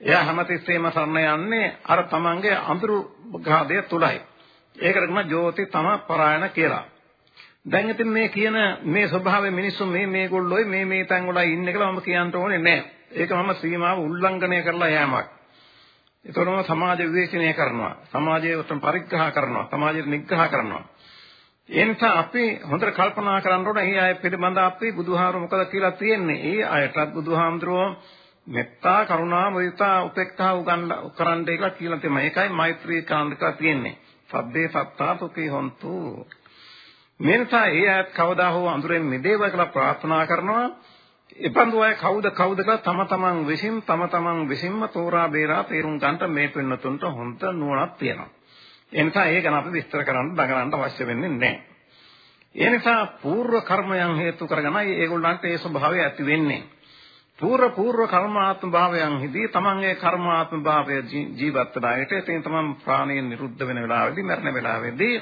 එයා හැමතිස්සෙම සරණ යන්නේ අර තමන්ගේ අඳුරු ගාදය තුලයි. ඒකට කියනවා ජෝති තම පරායන කියලා. දැන් ඉතින් මේ කියන මේ ස්වභාවයේ මිනිස්සු මේ මේගොල්ලෝයි මේ මේ තැන් වල ඉන්නේ කියලා මම කියන්න ඕනේ නැහැ. ඒක මම සීමාව උල්ලංඝනය කරලා යෑමක්. ඒතරම සමාජ විවේචනය කරනවා. සමාජයට පරිග්‍රහ කරනවා. සමාජයට නිග්‍රහ කරනවා. ඒ නිසා අපි හොඳට කල්පනා කරන්න ඕනේ මේ අය පිළිබඳ අපි බුදුහාමුදුරුවෝ මොකද කියලා තියෙන්නේ. ඒ අයටත් බුදුහාමුදුරුවෝ මෙත්තා කරුණා මුදිතා උපේක්ඛා උගන්න කරන්න කියලා කියලා තියෙනවා. ඒකයි මෛත්‍රී කාන්දක තියෙන්නේ. සබ්බේ සත්තා සුඛී හොන්තු. මේ නිසා ඒ අයත් කවදා හෝ අඳුරෙන් මිදේවා කියලා ප්‍රාර්ථනා කරනවා. එපන්දු අය කවුද කවුද කියලා තම තමන් විසින් තම තමන් විසින්ම තෝරා බේරා තේරුම් ගන්නට මේ පින්නතුන්ට හොඳ නුවණක් තියෙනවා. ඒ නිසා ඒක ගැන අපි විස්තර කරන්න දඟලන්න අවශ්‍ය වෙන්නේ නැහැ. ඒ නිසා పూర్ව කර්මයන් හේතු කරගෙනයි ඒගොල්ලන්ට ඒ ස්වභාවය ඇති වෙන්නේ. పూర్ව పూర్ව කර්මාත්ම භාවයන්හිදී තමන්ගේ කර්මාත්ම භාවය ජීවත් වෙන අයට එතෙන් තමන් ප්‍රාණය නිරුද්ධ වෙන වෙලාවේදී මරණ වෙලාවේදී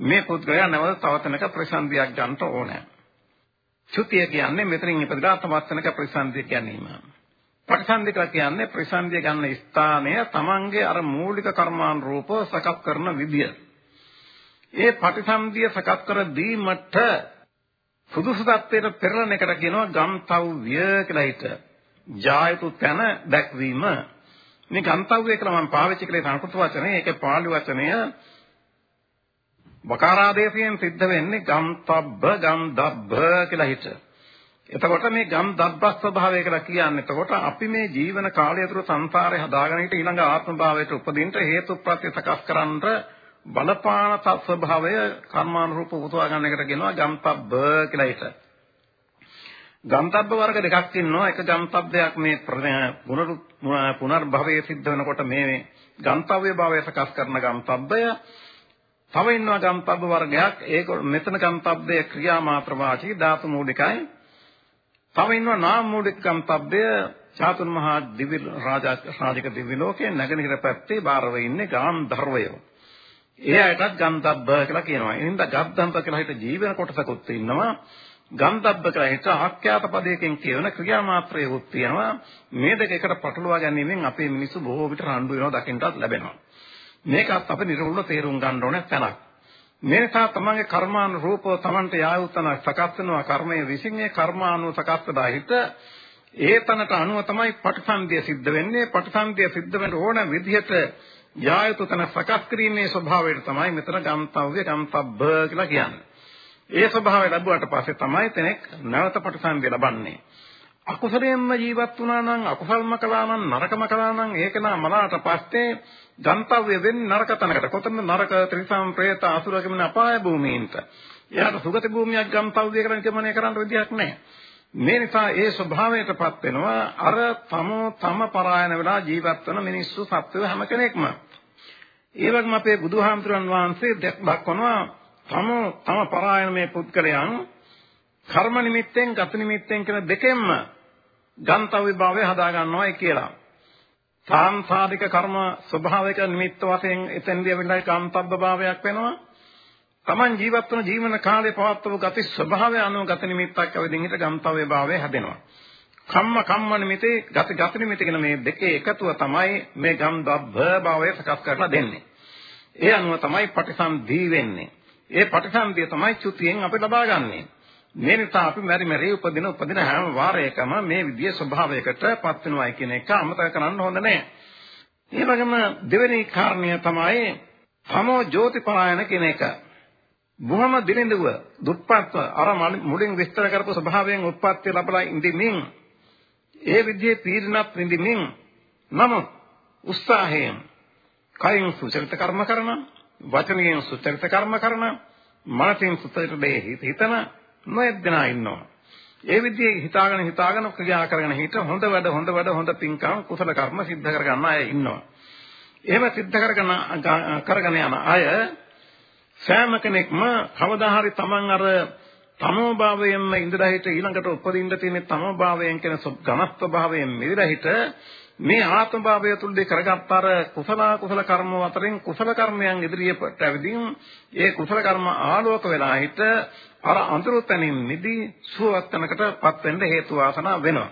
මේ පුද්ගලයා නැවත තවතනක ප්‍රසන්දියක් ගන්න ඕනේ. චුතිය කියන්නේ මෙතනින් ඉපදලා තවතනක ප්‍රසන්දිය ගැනීම. ප්‍රතිසන්දි කියලා කියන්නේ ප්‍රතිසන්දිය ගන්න ස්ථානය තමන්ගේ අර මූලික කර්මාන් රූප සකස් කරන විදිය. ඒ ප්‍රතිසන්දිය සකස් කර දීමට සුදුසු තත්ත්වයට පෙරලන එකට කියනවා ගම්තව්‍ය කියලා හිත. ජායතු තන දැක්වීම. මේ ගම්තව්‍ය කියලා මම පාවිච්චි කළේ සංස්කෘත වචනේ. ඒකේ පාලි වචනය වකාරාදේශයෙන් සිද්ධ වෙන්නේ ගම්තබ්බ ගම්දබ්බ කියලා හිත. එතකොට මේ ගම් දබ්බස් ස්වභාවය කියලා කියන්නේ එතකොට අපි මේ ජීවන කාලය තුළ සංසාරේ හදාගෙන හිට ඊළඟ ආත්ම භාවයට උපදින්න හේතු ප්‍රත්‍ය සකස් කරන්නට බලපාන ස්වභාවය කර්මානුරූප උතුවා ගන්න එකට කියනවා ගම්තබ්බ කියලා හිත. ගම්තබ්බ වර්ග දෙකක් ඉන්නවා. එක ගම්තබ්බයක් මේ පුනර්භවයේ සිද්ධ වෙනකොට මේ ගම්තව්‍ය භාවය සකස් කරන ගම්තබ්බය තව ඉන්නවා ගම්තබ්බ වර්ගයක්. ඒක මෙතන ගම්තබ්බය ක්‍රියා මාත්‍ර වාචී ධාතු මූලිකයි. තව ඉන්නවා නාම මූලික ගම්තබ්බය චාතුන් මහා දිව්‍ය රාජා රාජික දිව්‍ය ලෝකයේ නැගෙනහිර පැත්තේ බාරව ඉන්නේ ගාන්ධර්වය. ඒ අයටත් ගන්ධබ්බ කියලා කියනවා. එහෙනම් ගන්ධබ්බ කියලා හිත ජීවන කොටසකුත් ඉන්නවා. ගන්ධබ්බ කියලා හිත ආඛ්‍යාත පදයකින් කියන ක්‍රියා මාත්‍රයකුත් තියෙනවා. මේ දෙක එකට පටලවා ගැනීමෙන් අපේ මිනිස්සු බොහෝ විට රණ්ඩු වෙනවා දකින්නටත් ලැබෙනවා. මේකත් අපි නිර්වෘල තේරුම් ගන්න ඕනේ තැනක්. මේ නිසා තමන්ගේ කර්මානුරූපව තමන්ට යායුත්තන සකස් වෙනවා කර්මයේ විසින් ඒ කර්මානුව සකස් වෙලා හිට ඒ තනට අනුව තමයි පටිසන්ධිය සිද්ධ වෙන්නේ පටිසන්ධිය සිද්ධ වෙන්න ඕන විදිහට යායුතු තන සකස් කිරීමේ ස්වභාවයට තමයි මෙතන ගම්තව්‍ය ගම්තබ්බ කියලා කියන්නේ. ඒ ස්වභාවය ලැබුවාට පස්සේ තමයි කෙනෙක් නැවත පටිසන්ධිය ලබන්නේ. අකුසලයෙන්ම ජීවත් වුණා නම් අකුසල්ම කළා නම් නරකම කළා නම් ඒක නා මනාට පස්සේ ගන්තව්‍ය වෙන්නේ නරක තැනකට. කොතනද නරක ත්‍රිසම් പ്രേත අසුර කියන අපාය භූමීන්ට. එයාට සුගති භූමියක් ගන්තව්‍ය කරන් ගමනය කරන්න විදියක් නැහැ. මේ නිසා ඒ ස්වභාවයටපත් වෙනවා අර තම තම පරායන වෙලා ජීවත් වෙන මිනිස්සු සත්වය හැම කෙනෙක්ම. ඒ වගේම අපේ බුදුහාමුදුරන් වහන්සේ දක්වනවා තම තම පරායන මේ පුද්ගලයන් කර්ම නිමිත්තෙන් ගත නිමිත්තෙන් කියන දෙකෙන්ම ගන්තව්‍ය භාවය හදා ගන්නවායි කියලා. සාංසාරික කර්ම ස්වභාවික නිමිත්ත වශයෙන් එතෙන්දී වෙන්නයි කාන්තබ්බ භාවයක් වෙනවා. Taman ජීවත් වන ජීවන කාලේ පවත්වපු ගති ස්වභාවය අනුව ගත නිමිත්තක් අවදින් හිට ගන්තව්‍ය භාවය හැදෙනවා. කම්ම කම්ම නිමිතේ ගති ගති නිමිති කියන මේ දෙකේ එකතුව තමයි මේ ගන්ධබ්බ භාවය සකස් කරලා දෙන්නේ. ඒ අනුව තමයි පටිසන්ධි වෙන්නේ. ඒ පටිසන්ධිය තමයි චුතියෙන් අපි ලබා ගන්නේ. මේ නිසා අපි මෙරි මෙරි උපදින උපදින හැම වාරයකම මේ විදිය ස්වභාවයකට පත් වෙනවායි කියන එක අමතක කරන්න හොඳ නැහැ. ඒ වගේම දෙවෙනි කාරණය තමයි සමෝ ජෝතිපරායන කියන එක. බොහොම දිලිඳුව දුප්පත්ව අර මුලින් විස්තර කරපු ස්වභාවයෙන් උත්පත්ති ලැබලා ඉඳිමින් ඒ විදිහේ පීඩනක් විඳිමින් මම උත්සාහයෙන් කයින් සුචරිත කර්ම කරන වචනයෙන් සුචරිත කර්ම කරන මනසින් සුචරිත දේ හිතන නොයෙක් දෙනා ඉන්නවා. ඒ විදිහේ හිතාගෙන හිතාගෙන ක්‍රියා කරගෙන හිට හොඳ වැඩ හොඳ වැඩ හොඳ පින්කම් කුසල කර්ම සිද්ධ කරගන්න අය ඉන්නවා. එහෙම සිද්ධ කරගෙන කරගෙන යන අය සෑම කෙනෙක්ම කවදා හරි Taman අර තමෝභාවයෙන්ම ඉඳලා හිට ඊළඟට උපදින්න තියෙන තමෝභාවයෙන් කියන ඝනස්ව භාවයෙන් මිදලා හිට මේ ආත්ම භාවය තුළදී කරගත් අර කුසල කුසල කර්ම අතරින් කුසල කර්මයන් ඉදිරියට ඇවිදින් ඒ කුසල කර්ම ආලෝක වෙලා හිට අර අඳුරු තනින් නිදි සුවවත් තැනකටපත් වෙන්න හේතු වාසනා වෙනවා.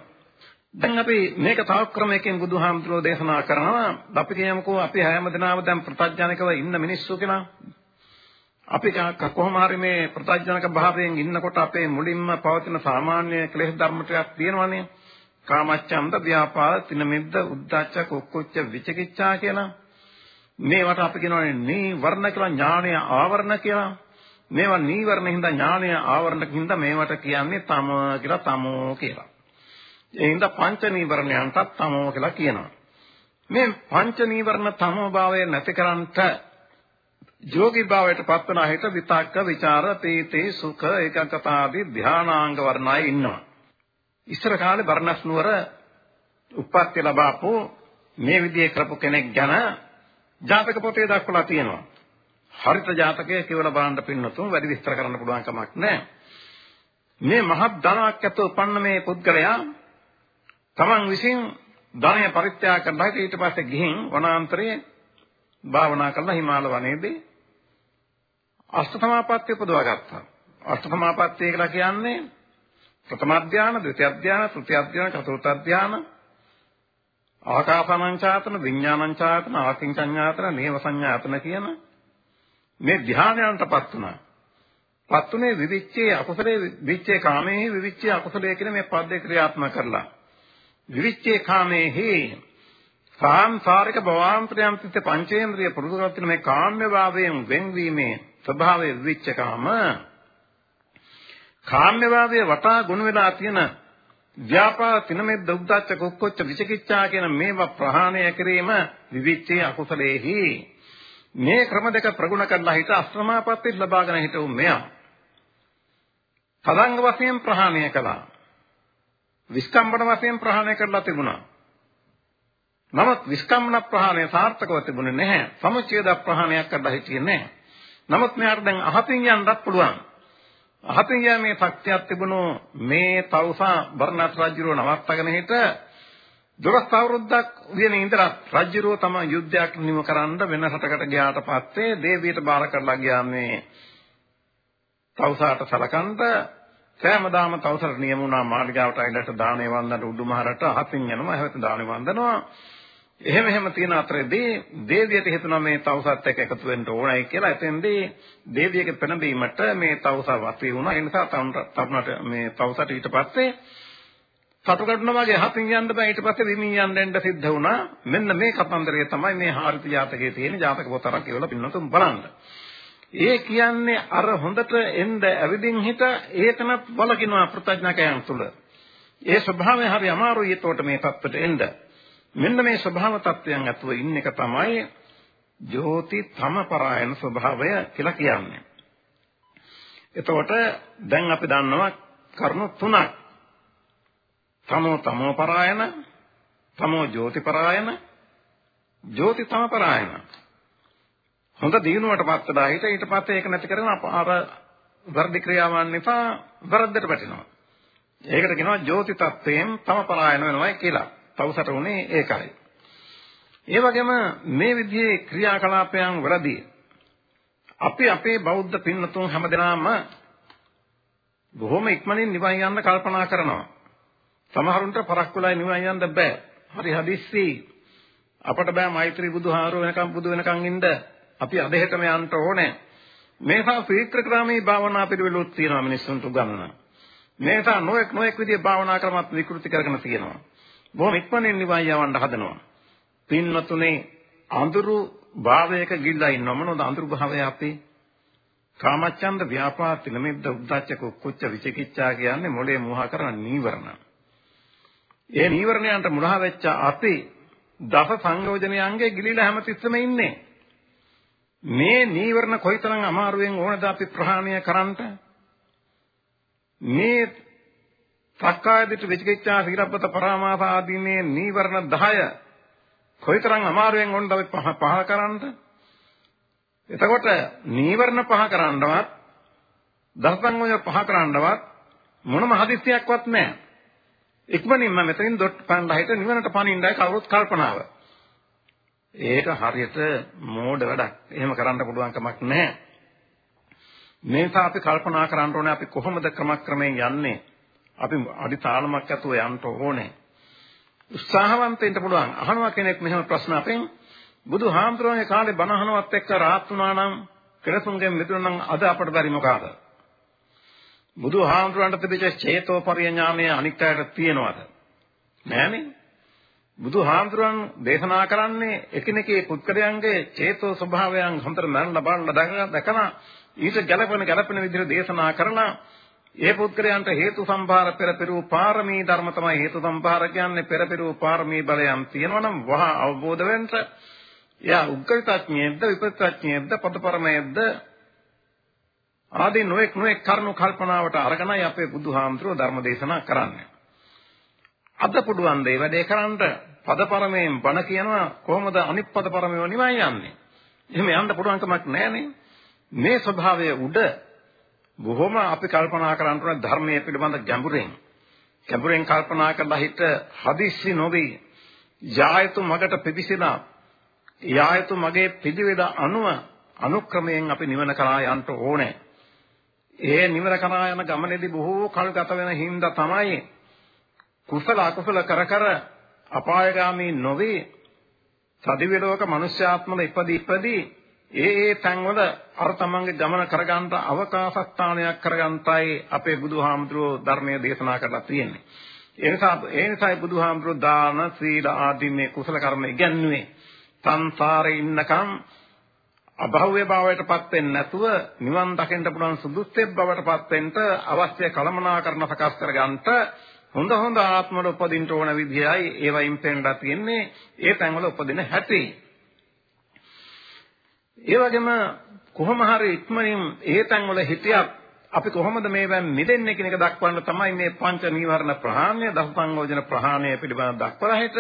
දැන් අපි මේක තව ක්‍රමයකින් බුදුහාමුදුරෝ දේශනා කරනවා. අපි කියමුකෝ අපි හැම දිනම දැන් ප්‍රත්‍යඥානිකව ඉන්න මිනිස්සු කියලා. අපි කොහොම හරි මේ ප්‍රත්‍යඥානික භාවයෙන් ඉන්නකොට අපේ මුලින්ම පවතින සාමාන්‍ය ක්ලේශ ධර්ම ටිකක් තියෙනවානේ. කාමච්ඡන්ද ව්‍යාපාද තිනමිද්ද උද්ධච්ච කුක්කුච්ච විචිකිච්ඡා කියලා. මේවට අපි කියනවානේ නීවරණ කියලා ඥානය ආවරණ කියලා. මේවා නීවරණ හින්දා ඥානය ආවරණ හින්දා මේවට කියන්නේ තම කියලා තමෝ කියලා. ඒ හින්දා පංච නීවරණයන්ටත් තමෝ කියලා කියනවා. මේ පංච නීවරණ තමෝ භාවය නැති කරන්ට යෝගී භාවයට පත්වන හිත විතක්ක ਵਿਚාර තීතේ සුඛ ඒකග්ගතා ආදී ධානාංග වර්ණයි ඉන්නවා. ඉස්සර කාලේ බර්ණස් නුවර උප්පත්ති ලබාපු මේ විදිහේ කරපු කෙනෙක් ගැන ජාතක පොතේ දක්වලා තියෙනවා. හරිත ජාතකය කියවලා බලන්න පින්නතුන් වැඩි විස්තර කරන්න පුළුවන් කමක් නැහැ. මේ මහත් ධනයක් ඇතුව උපන්න මේ පුද්ගලයා තමන් විසින් ධනය පරිත්‍යාග කරලා ඊට පස්සේ ගිහින් වනාන්තරයේ භාවනා කරලා හිමාල වනයේදී අෂ්ට සමාපත්තිය උපදවා ගත්තා. අෂ්ට සමාපත්තිය කියලා කියන්නේ ප්‍රථම ධානය, ද්විතිය ධානය, තෘතිය ධානය, චතුර්ථ ධානය, ආකාසානංචාතන, විඥානංචාතන, ආකින්චඤ්ඤාතන, නේව සංඥාතන කියන මේ ධානයන්ටපත් වුණා. පත්ුනේ විවිච්ඡේ අකුසලේ විවිච්ඡේ කාමේ විවිච්ඡේ අකුසලේ කියන මේ පද්දේ ක්‍රියාත්මක කරලා. විවිච්ඡේ කාමේහි සාංසාරික භවාන්තරයන් තිත පංචේන්ද්‍රිය පුරුදු කරගෙන මේ කාම්‍ය භාවයෙන් වෙන්වීමේ ස්වභාවය විවිච්ඡ කාම කාම්‍යභාවයේ වටා ගුණ වෙලා තියෙන ව්‍යාපාර තිනමෙද්ද උද්දච්ච කුක්කොච්ච විචිකිච්ඡා කියන මේවා ප්‍රහාණය කිරීම විවිච්ඡේ අකුසලේහි. මේ ක්‍රම දෙක ප්‍රගුණ කරලා හිට අස්ත්‍රමාපත්ති ලබාගෙන හිටු මෙයා. පදංග වශයෙන් ප්‍රහාණය කළා. විස්කම්බන වශයෙන් ප්‍රහාණය කරලා තිබුණා. නමුත් විස්කම්බන ප්‍රහාණය සාර්ථකව තිබුණේ නැහැ. සමුච්ඡේද ප්‍රහාණයක් කරලා හිටියේ නැහැ. නමුත් මෙයාට දැන් අහතින් යන්නත් පුළුවන්. අහතින් යෑමේ ශක්තියක් තිබුණු මේ තවුසා බර්ණත් රජුව නවත්තගෙන හිට දොළොස් අවුරුද්දක් උදේන ඉඳලා රජුව තම යුද්ධයක් නිම කරන්න වෙන රටකට ගියාට පස්සේ දේවියට බාර කරලා ගියා මේ තවුසාට සලකන්ද සෑමදාම තවුසට නියම වුණා. මාළිගාවට ඇවිල්ලා දානේ වන්දනට උඩුමහරට අහසින් යනවා. එහෙත් දානේ වන්දනවා. එහෙම එහෙම තියෙන අතරේදී දේවියට හිතුණා මේ තවුසත් එක්ක එකතු වෙන්න ඕනයි කියලා. එතෙන්දී දේවියගේ පෙනබීමට මේ තවුස වත්වි වුණා. ඒ නිසා තරුණට මේ තවුසට ඊට පස්සේ සතුටුකටන වගේ හතින් යන්න බෑ ඊට පස්සේ විමින් යන්න එන්න සිද්ධ වුණා. මෙන්න මේ කතන්දරය තමයි මේ හාරිත ජාතකයේ තියෙන ජාතක පොතරක් කියලා පින්නතුන් බලන්න. ඒ කියන්නේ අර හොඳට එන්න ඇවිදින් හිට ඒකනත් වලකිනවා ප්‍රත්‍යඥකයන් තුල. ඒ ස්වභාවය හරි අමාරුයි ඒතකොට මේ தත්ත්වයට එන්න. මෙන්න මේ ස්වභාව තත්වයන් ඇතුව ඉන්න එක තමයි ජෝති තම පරායන ස්වභාවය කියලා කියන්නේ. එතකොට දැන් අපි දන්නවා කරුණු තුනක්. තමෝ තමෝ පරායන, තමෝ ජෝති පරායන, ජෝති තම පරායන. හොඳ දිනුවටපත් වෙලා හිට ඊට පස්සේ ඒක නැති කරගෙන අර වර්ධි ක්‍රියාවන් නිසා වරද්දට වැටෙනවා. ඒකට කියනවා ජෝති තත්වයෙන් තම පරායන වෙනවා කියලා. තවසට උනේ ඒකයි. ඒ වගේම මේ විදිහේ ක්‍රියාකලාපයන් වලදී අපි අපේ බෞද්ධ පින්නතුන් හැමදෙනාම බොහොම ඉක්මනින් නිවන් යන්න කල්පනා කරනවා. සමහරුන්ට පරක් වෙලා නිවන් යන්න බෑ. හරි හදිස්සි අපට බෑ මෛත්‍රී බුදුහාරෝ වෙනකම් බුදු වෙනකම් ඉන්න. අපි අදහෙටම යන්න ඕනේ. මේසා ශීක්‍ර ක්‍රමී භාවනා පිළිවෙලුත් තියෙනවා මිනිස්සුන්ට උගන්වන. මේසා නොඑක් නොඑක් විදිහේ භාවනා ක්‍රමත් විකෘති කරගෙන තියෙනවා. බොහොම ඉක්මනින් නිවන් යවන්න හදනවා. පින්වතුනේ අඳුරු භාවයක ගිල්ලා ඉන්නව මොනවද අඳුරු භාවය අපේ? කාමච්ඡන්ද ව්‍යාපාද තිනමෙද්ද උද්දච්ච කුච්ච විචිකිච්ඡා කියන්නේ මොලේ මෝහ කරන නීවරණ. ඒ නීවරණයන්ට මුලා වෙච්ච අපේ දස සංයෝජනයන්ගේ ගිලිලා හැමතිස්සෙම ඉන්නේ. මේ නීවරණ කොයිතරම් අමාරුවෙන් ඕනද අපි ප්‍රහාණය කරන්නට? මේ සක්කාය දිට්ඨි විචිකිච්ඡා සීලබ්බත පරාමාස ආදී මේ නීවරණ 10 කොයිතරම් අමාරුවෙන් වොන්ද අපි පහ පහ කරන්නද එතකොට නීවරණ පහ කරන්නවත් දසංගෝය පහ කරන්නවත් මොනම හදිස්සියක්වත් නැහැ. ඉක්මනින්ම මෙතනින් දොට් පණ්ඩාහිට නිවනට පණින්නයි කවුරුත් කල්පනාව. ඒක හරියට මෝඩ වැඩක්. එහෙම කරන්න පුළුවන් කමක් නැහැ. මේ නිසා අපි කල්පනා කරන්න ඕනේ අපි කොහොමද ක්‍රමක්‍රමයෙන් යන්නේ? අපි අඩි තාලමක් ඇතුව යන්න ඕනේ. උත්සාහවන්ත වෙන්න පුළුවන්. අහනවා කෙනෙක් මෙහෙම ප්‍රශ්න අපෙන් බුදුහාමුදුරන්ගේ කාලේ බණ අහනවත් එක්ක rahat වුණා නම් කෙලසුන්ගෙන් මිදුණා නම් අද අපට බැරි මොකಾದ? බුදුහාමුදුරන්ට තිබිච්ච චේතෝපරිය ඥානය අනිත් අයට තියෙනවද? නෑනේ. බුදුහාමුදුරන් දේශනා කරන්නේ එකිනෙකේ පුත්කලයන්ගේ චේතෝ ස්වභාවයන් හොඳට මරණ බලන්න දැකලා ඊට ගැළපෙන ගැළපෙන විදිහට දේශනා කරලා ඒ පුත්කලයන්ට හේතු සම්භාර පෙරපිරු පාරමී ධර්ම තමයි හේතු සම්භාර කියන්නේ පෙරපිරු පාරමී බලයන් තියෙනවනම් වහා අවබෝධ වෙන්න එයා උග්ගරිතඥයෙක්ද විපත්ඥයෙක්ද පදපරමයෙක්ද ආදී නොඑක් නොඑක් කරුණු කල්පනාවට අරගෙනයි අපේ බුදුහාමුදුරුවෝ ධර්ම දේශනා කරන්නේ. අද පුඩුවන් දේ වැඩේ කරන්න පදපරමයෙන් බණ කියනවා කොහොමද අනිත් පදපරමයව නිවන් යන්නේ? එහෙම යන්න පුළුවන් කමක් නැහැනේ. මේ ස්වභාවය උඩ බොහොම අපි කල්පනා කරන්න ඕන ධර්මයේ පිළිබඳ ගැඹුරෙන්. ගැඹුරෙන් කල්පනා කරලා හිට හදිස්සි නොවි. යායතු මගට පිවිසෙනා යායතු මගේ පිළිවෙල අනුව අනුක්‍රමයෙන් අපි නිවන කරා යන්න ඕනේ. ඒ නිවන කරා යන ගමනේදී බොහෝ කල් ගත වෙන හින්දා තමයි කුසල අකුසල කර කර අපායগামী නොවේ. සදිවිලෝක මනුෂ්‍යාත්මල ඉපදී ඉපදී ඒ ඒ තැන්වල අර තමන්ගේ ගමන කරගන්න අවකාශස්ථානයක් කරගන්නයි අපේ බුදුහාමුදුරුවෝ ධර්මයේ දේශනා කරලා තියෙන්නේ. ඒ නිසා ඒ නිසායි බුදුහාමුදුරුවෝ දාන, සීල ආදී මේ කුසල කර්ම ඉගන්වුවේ. සංසාරේ ඉන්නකම් අභව්‍ය භාවයටපත් වෙන්නේ නැතුව නිවන් දකින්න පුළුවන් සුදුස්සෙක් බවටපත් වෙන්න අවශ්‍ය කලමනාකරණ සකස් කරගන්නට හොඳ හොඳ ආත්මවල උපදින්න ඕන විදියයි ඒවයින් පෙන්නලා තියෙන්නේ ඒ තැන්වල උපදින හැටි. ඒ වගේම කොහොම හරි ඉක්මනින් ඒ තැන්වල හිටියත් අපි කොහොමද මේවෙන් මිදෙන්නේ කියන එක දක්වන්න තමයි මේ පංච නීවරණ ප්‍රහාණය දස සංයෝජන ප්‍රහාණය පිළිබඳව දක්වලා හිට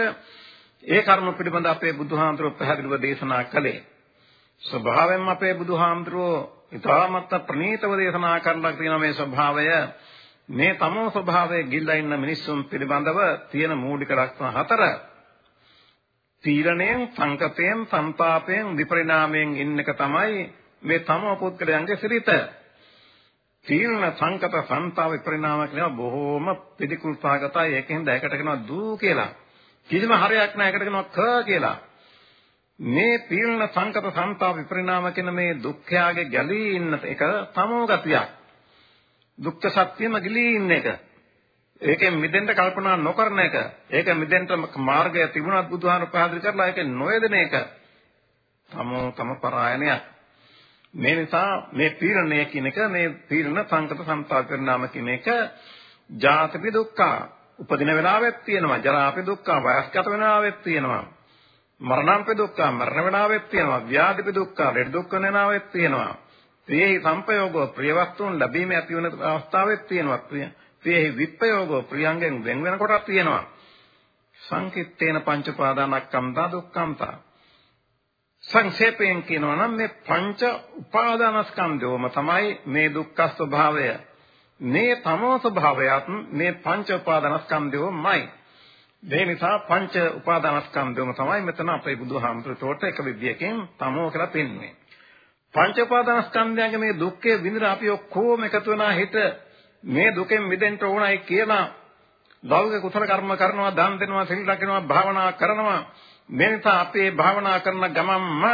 ඒ කරුණු පිළිබඳ අපේ බුදුහාමුදුරුවෝ පැහැදිලිව දේශනා කළේ. ස්වභාවයෙන්ම අපේ බුදුහාමුදුරුවෝ ඊටමත් ප්‍රණීතව දේශනා කරලා තියෙන මේ ස්වභාවය මේ තමෝ ස්වභාවයේ ගිල්ලා ඉන්න මිනිස්සුන් පිළිබඳව තියෙන මූලික ලක්ෂණ හතර තීරණයෙන් සංකතයෙන් සම්පාපයෙන් විපරිණාමයෙන් ඉන්න එක තමයි මේ තමෝ පුද්ගලයන්ගේ සිරිත. තීරණ සංකත සම්පාප විපරිණාම කියනවා බොහෝම පිළිකුල්සහගතයි ඒකෙන්ද ඒකට කියනවා දූ කියලා. කිසිම හරයක් නැහැ ඒකට කියනවා ක කියලා. මේ තීර්ණ සංකත සංතා විපරිණාම කියන මේ දුක්ඛයාගේ ගැලී ඉන්න එක තමෝ ගතියක්. දුක්ඛ සත්‍යම ගිලී ඉන්න එක. ඒකෙන් මිදෙන්න කල්පනා නොකරන එක. ඒක මිදෙන්න මාර්ගය තිබුණත් බුදුහාම පැහැදිලි කරලා ඒක නොයදෙන එක. තමෝ තම පරායනයක්. මේ නිසා මේ තීරණය කියන එක මේ තීරණ සංකත සංතා විපරිණාම කියන එක ජාතිපි දුක්ඛ. උපදින වෙලාවෙත් තියෙනවා. ජරාපි දුක්ඛ. වයස්ගත වෙනාවෙත් තියෙනවා. මරණාන්ත දුක්ඛ මරණ වෙනාවෙත් තියෙනවා ව්‍යාධිපි දුක්ඛ ලෙඩ දුක් වෙනාවෙත් තියෙනවා ප්‍රියෙහි සංපයෝගෝ ප්‍රිය වස්තුන් ලැබීම ඇති වෙන අවස්ථාවෙත් තියෙනවා ප්‍රියෙහි විප්පයෝගෝ ප්‍රියංගෙන් වෙන වෙන කොටක් තියෙනවා සංකිට්ඨේන පංච උපාදානස්කන්ධා දුක්ඛන්තා සංක්ෂේපයෙන් කියනවා නම් මේ පංච උපාදානස්කන්ධයම තමයි මේ දුක්ඛ ස්වභාවය. මේ තමෝ ස්වභාවයත් මේ පංච උපාදානස්කන්ධයමයි. මේ නිසා පංච උපාදානස්කන්ධයම තමයි මෙතන අපේ බුදුහාමුදුරුවෝට එක විදියකින් තමෝ කියලා පෙන්වන්නේ. පංච උපාදානස්කන්ධයන්ගේ මේ දුක්ඛය විඳින අපි ඔක්කොම එකතු වෙනා හිට මේ දුකෙන් මිදෙන්න ඕනයි කියලා ලෞකික කුසල කර්ම කරනවා, දාන දෙනවා, සිල් රකින්නවා, භාවනා කරනවා. මේ නිසා අපේ භාවනා කරන ගමන්ම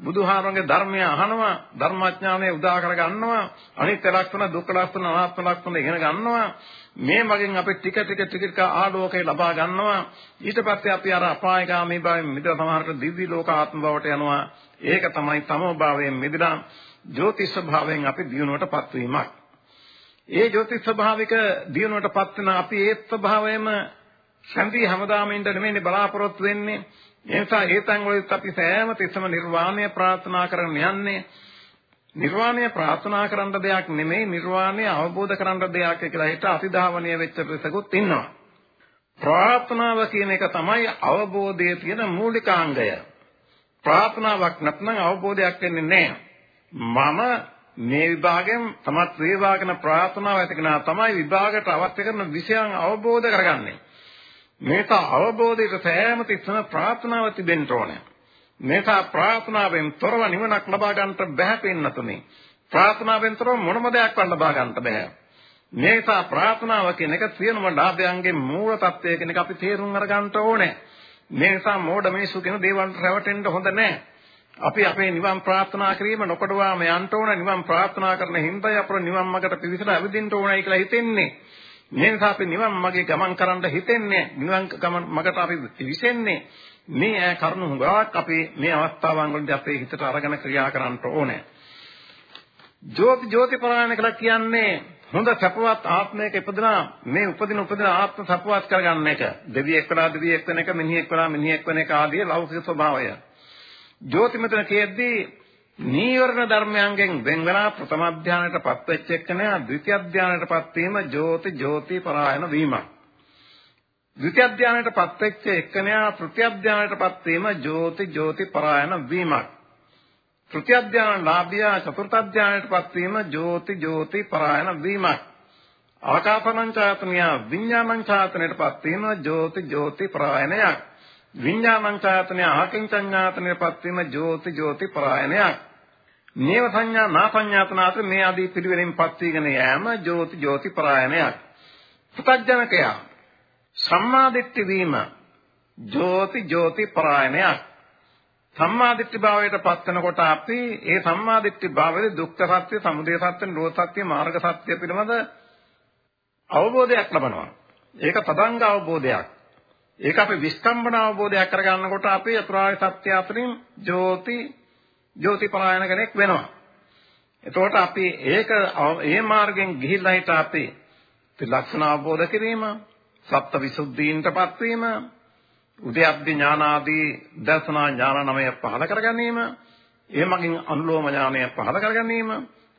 බුදුහාමරගේ ධර්මය අහනවා ධර්මාඥානය උදා කර ගන්නවා අනිත්‍ය ලක්ෂණ දුක්ඛ ලක්ෂණ අනාත්ම ලක්ෂණ ඉගෙන ගන්නවා. මේ මගෙන් අපි ටික ටික ටික ටික ආලෝකය ලබා ගන්නවා. ඊට පස්සේ අපි අර අපායගාමී භාවයෙන් මිදලා සමහරට දිව්‍ය ලෝක ආත්ම භවට යනවා. ඒක තමයි තමෝ භාවයෙන් මිදලා ජ්‍යොතිෂ භාවයෙන් අපි දියුණුවටපත් වීමක් ඒ ජ්‍යොතිෂ ස්වභාවික දියුණුවටපත් වෙන අපි ඒ ස්වභාවයම සම්පී හැමදාම ඉන්න නෙමෙයි බලාපොරොත්තු වෙන්නේ ඒ නිසා ඒ තැන් වලත් අපි සෑම තිස්සම නිර්වාණය ප්‍රාර්ථනා කරගෙන යන්නේ නිර්වාණය ප්‍රාර්ථනා කරන්න දෙයක් නෙමෙයි නිර්වාණය අවබෝධ කරන්න දෙයක් කියලා හිත අතිධාවනීය වෙච්ච පිරිසකුත් ඉන්නවා. ප්‍රාර්ථනාව කියන එක තමයි අවබෝධයේ තියෙන මූලිකාංගය. ප්‍රාර්ථනාවක් නැත්නම් අවබෝධයක් වෙන්නේ නැහැ. මම මේ විභාගයෙන් තමත් වේවා කියන ප්‍රාර්ථනාව ඇති කෙනා තමයි විභාගයට අවශ්‍ය කරන විෂයන් අවබෝධ කරගන්නේ. මේක අවබෝධයට සෑම තිස්සම ප්‍රාර්ථනාව තිබෙන්න ඕනේ. මේක ප්‍රාර්ථනාවෙන් තොරව නිවනක් ලබා ගන්නට බැහැ පින්නතුනේ. ප්‍රාර්ථනාවෙන් තොරව මොනම දෙයක් ලබා ගන්නට බැහැ. මේක ප්‍රාර්ථනාව කියන එක සියලුම ලාභයන්ගේ මූල తත්වය කියන එක අපි තේරුම් අරගන්න ඕනේ. මේ නිසා මෝඩ මිනිසු කියන දේවල්ට රැවටෙන්න හොඳ නැහැ. අපි අපේ නිවන් ප්‍රාර්ථනා කිරීම නොකඩවාම යන්න ඕන නිවන් ප්‍රාර්ථනා කරන හින්දායි අපර නිවන් මාර්ගට පිවිසලා ඇවිදින්න ඕනයි කියලා හිතෙන්නේ. මේ නිසා අපි නිවන් මාගේ ගමන් කරන්න හිතෙන්නේ නිවන් ගමන් මාර්ගට අපි විසෙන්නේ මේ කරුණු හුඟක් අපි මේ අවස්ථාවන් වලදී අපේ හිතට අරගෙන ක්‍රියා කරන්න ඕනේ. ජෝති ජෝති පරායන කියලා කියන්නේ හොඳ සපවත් ආත්මයක ඉපදලා මේ උපදින උපදින ආත්ම සපවත් කරගන්න එක. දෙවියෙක් වෙලා දෙවියෙක් වෙන එක, මිනිහෙක් වෙලා මිනිහෙක් වෙන එක ආදී ලෞකික ස්වභාවය. ජෝතිමතන කියද්දී නීවරණ ධර්මයන්ගෙන් වෙන් වෙනා ප්‍රථම ධානයටපත් වෙච්ච එක්කෙනා ද්විතිය ධානයටපත් වීම ජෝති ජෝති පරායන වීමක්. ද්විතිය ධානයටපත් වෙච්ච එක්කෙනා තෘතිය ධානයටපත් වීම ජෝති ජෝති පරායන වීමක්. තෘතිය ධාන ලාභියා චතුර්ථ ධානයටපත් වීම ජෝති ජෝති පරායන වීමක්. ආකාසනං චාතනිය විඥානං චාතනයටපත් වීම ජෝති ජෝති පරායනයක්. විඥානං ඡායතනය ආකින්චඤ්ඤාතනයපත් වීම ජෝති ජෝති පරායනයක්. නේව සංඥා නාසඤ්ඤාතන අතර මේ ආදී පිළිවෙලින්පත් වීගෙන යෑම ජෝති ජෝති පරායනයක්. පුතඥකයා සම්මාදිට්ඨි වීම ජෝති ජෝති පරායනයක්. සම්මාදිට්ඨි භාවයට පත් වෙනකොට අපි ඒ සම්මාදිට්ඨි භාවයේ දුක්ඛ සත්‍ය, සමුදය සත්‍ය, නිරෝධ සත්‍ය, මාර්ග සත්‍ය පිළිබඳ අවබෝධයක් ලබනවා. ඒක තදංග අවබෝධයක්. ඒක අපි විස්කම්බන අවබෝධයක් කරගන්නකොට අපි අතුරාර්ය සත්‍ය අතරින් ජෝති ජෝති පලායන කෙනෙක් වෙනවා. එතකොට අපි ඒක ඒ මාර්ගෙන් ගිහිල්ලා හිට අපි ත්‍රිලක්ෂණ අවබෝධ කිරීම, සත්‍ය විසුද්ධීන්ටපත් වීම, උද්‍යප්ති ඥාන ආදී දර්ශනා ඥාන නමය පහල කර ගැනීම, ඒ මගින් අනුලෝම ඥානය පහල කර ගැනීම,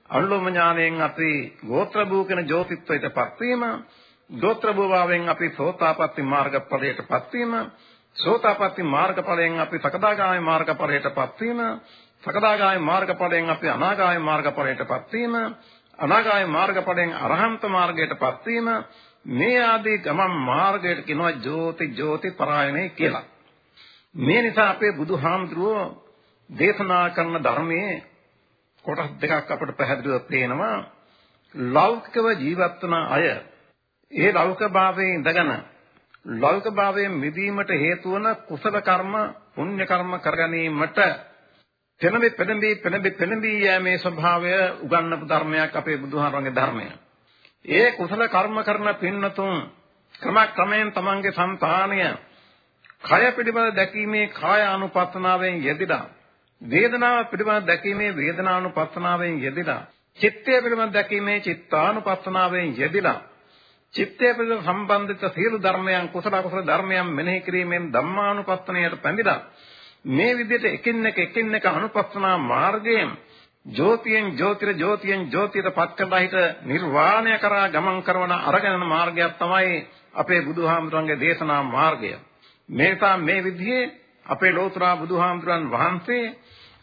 අනුලෝම ඥානයෙන් අපි ගෝත්‍ර භූ කියන ජෝතිත්වයටපත් වීම ගෝත්‍ර භෝභාවයෙන් අපි සෝතාපට්ටි මාර්ගඵලයටපත් වීම සෝතාපට්ටි මාර්ගඵලයෙන් අපි සකදාගාමී මාර්ගඵලයටපත් වීම සකදාගාමී මාර්ගඵලයෙන් අපි අනාගාමී මාර්ගඵලයටපත් වීම අනාගාමී මාර්ගඵලයෙන් අරහන්ත මාර්ගයටපත් වීම මේ ආදී ගමන් මාර්ගයට කියනවා ජෝති ජෝති පරායනේ කියලා. මේ නිසා අපේ බුදුහාමුදුරුවෝ දේශනා කරන ධර්මයේ කොටස් දෙකක් අපට පැහැදිලිව පේනවා ලෞකිකව ජීවත් වන අය ඒ ලෞකික භාවයේ ඉඳගෙන ලෞකික භාවයෙන් මිදීමට හේතු වන කුසල කර්ම පුණ්‍ය කර්ම කරගැනීමට පෙළඹි පෙළඹි පෙළඹි පෙළඹි යෑමේ ස්වභාවය උගන්වපු ධර්මයක් අපේ බුදුහාරන්ගේ ධර්මය. ඒ කුසල කර්ම කරන පින්නතුන් ක්‍රමක්‍රමයෙන් තමන්ගේ సంతානය කය පිළිබඳ දැකීමේ කාය අනුපස්සනාවෙන් යෙදිලා වේදනාව පිළිබඳ දැකීමේ වේදනානුපස්සනාවෙන් යෙදිලා චිත්තය පිළිබඳ දැකීමේ චිත්තානුපස්සනාවෙන් යෙදිලා චිත්තය පිළිබඳ සම්බන්ධිත සියලු ධර්මයන් කුසල කුසල ධර්මයන් මෙනෙහි කිරීමෙන් ධම්මානුපස්සනයට පැමිණලා මේ විදිහට එකින් එක එකින් එක අනුපස්සනා මාර්ගයෙන් ජෝතියෙන් ජෝතිර ජෝතියෙන් ජෝතියට පත් කරලා හිට නිර්වාණය කරා ගමන් කරන අරගෙන මාර්ගයක් තමයි අපේ බුදුහාමුදුරන්ගේ දේශනා මාර්ගය. මේසා මේ විදිහේ අපේ ලෝතර බුදුහාමුදුරන් වහන්සේ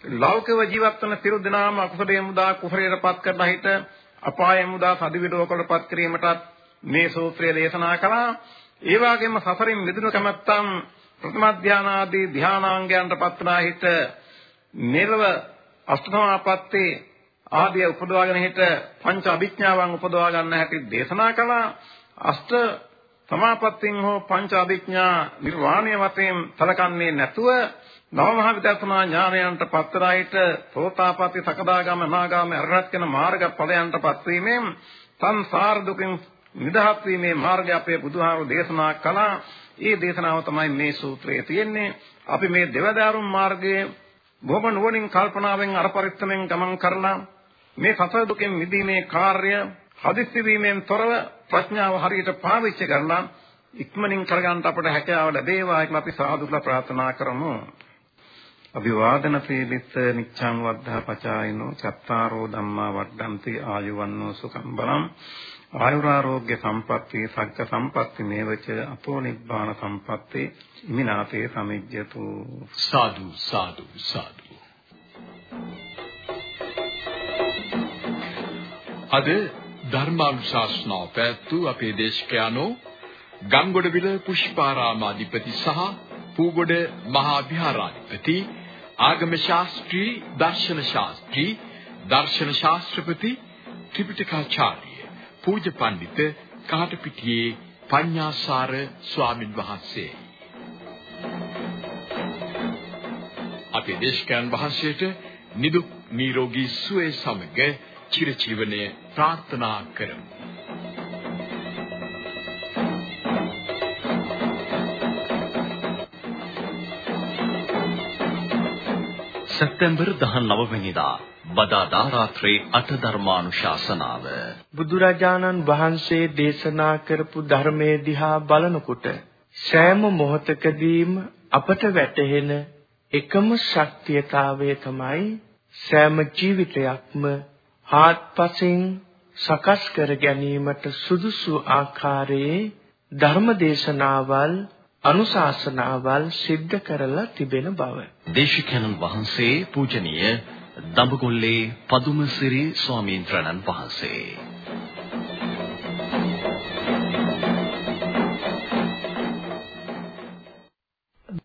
ලෞකික ජීවත් වන සියලු දෙනාම අකුසලයේ මුදා කුසලයට පත් කරලා හිට අපායේ මුදා සදිවිඩෝවකට පත් කිරීමටත් මේ සූත්‍රය දේශනා කළා. ඒ වගේම සසරින් මිදුණු කැමැත්තන් ප්‍රථම ධානාදී ධානාංගයන්ට පත්වනා හිට නිර්ව අෂ්ටමාපත්තේ ආදී උපදවාගෙන හිට පංච අභිඥාවන් උපදවා ගන්න හැටි දේශනා කළා. අෂ්ට සමාපත්තින් හෝ පංච අභිඥා නිර්වාණය වශයෙන් සලකන්නේ නැතුව නව මහ විදර්ශනා ඥානයන්ට පත්තරයිට සෝතාපට්ටි සකදාගාම අනාගාම අරහත් කියන මාර්ග ඵලයන්ට පත්වීමෙන් සංසාර දුකින් නිදහස් වීමේ මාර්ගය අපේ බුදුහාමුදුරු දේශනා කළා. ඒ දේශනාව තමයි මේ සූත්‍රයේ තියෙන්නේ. අපි මේ දෙවදාරුම් මාර්ගයේ බොහොම නුවණින් කල්පනාවෙන් අරපරිත්තමෙන් ගමන් කරලා මේ සසර දුකෙන් මිදීමේ කාර්ය හදිස්සි වීමෙන් තොරව ප්‍රඥාව හරියට පාවිච්චි කරලා ඉක්මනින් කරගන්න අපට හැකියාව ලැබේවා කියලා අපි සාදුලා ප්‍රාර්ථනා කරමු. අභිවාදන සීලිස්ස නිච්ඡං වද්ධා පචායිනෝ චත්තාරෝ ධම්මා වඩ්ඩಂತಿ ආයුවන්නෝ සුඛං බලං ආයුරාෝග්‍ය සම්පatti සග්ග සම්පatti මේවච අපෝ නිබ්බාන සම්පatti ඉමිනාතේ සමිජ්ජතු. සාදු සාදු සාදු. අද ධර්මානුශාසනාව පැවැත්වූ අපේ දේශකයන්ෝ ගංගොඩවිල පුෂ්පාරාමාධිපති සහ පූගොඩ මහා විහාරාධිපති ආගම ශාස්ත්‍රී දර්ශන ශාස්ත්‍රී දර්ශන ශාස්ත්‍රපති ත්‍රිපිටකාචාර්ය පූජ්‍ය පඬිත කාටපිටියේ පඤ්ඤාසාර ස්වාමින් වහන්සේ අපේ දේශකයන් වහන්සේට නිදුක් නිරෝගී සුවය සමග චිරජීවනය ප්‍රාර්ථනා කරමු. සැප්තැම්බර් 19 වෙනිදා බදාදා රාත්‍රී අට ධර්මානුශාසනාව බුදුරජාණන් වහන්සේ දේශනා කරපු ධර්මයේ දිහා බලනකොට සෑම මොහොතකදීම අපට වැටහෙන එකම ශක්තියතාවය තමයි සෑම ජීවිතයක්ම ආත්පසින් සකස් කර ගැනීමට සුදුසු ආකාරයේ ධර්ම දේශනාවල් අනුශාසනාවල් සිද්ධ කරලා තිබෙන බව. දේශිකයන්න් වහන්සේ පූජනීය දඹගොල්ලේ පදුමසිරි ස්වාමීන් වහන්සේ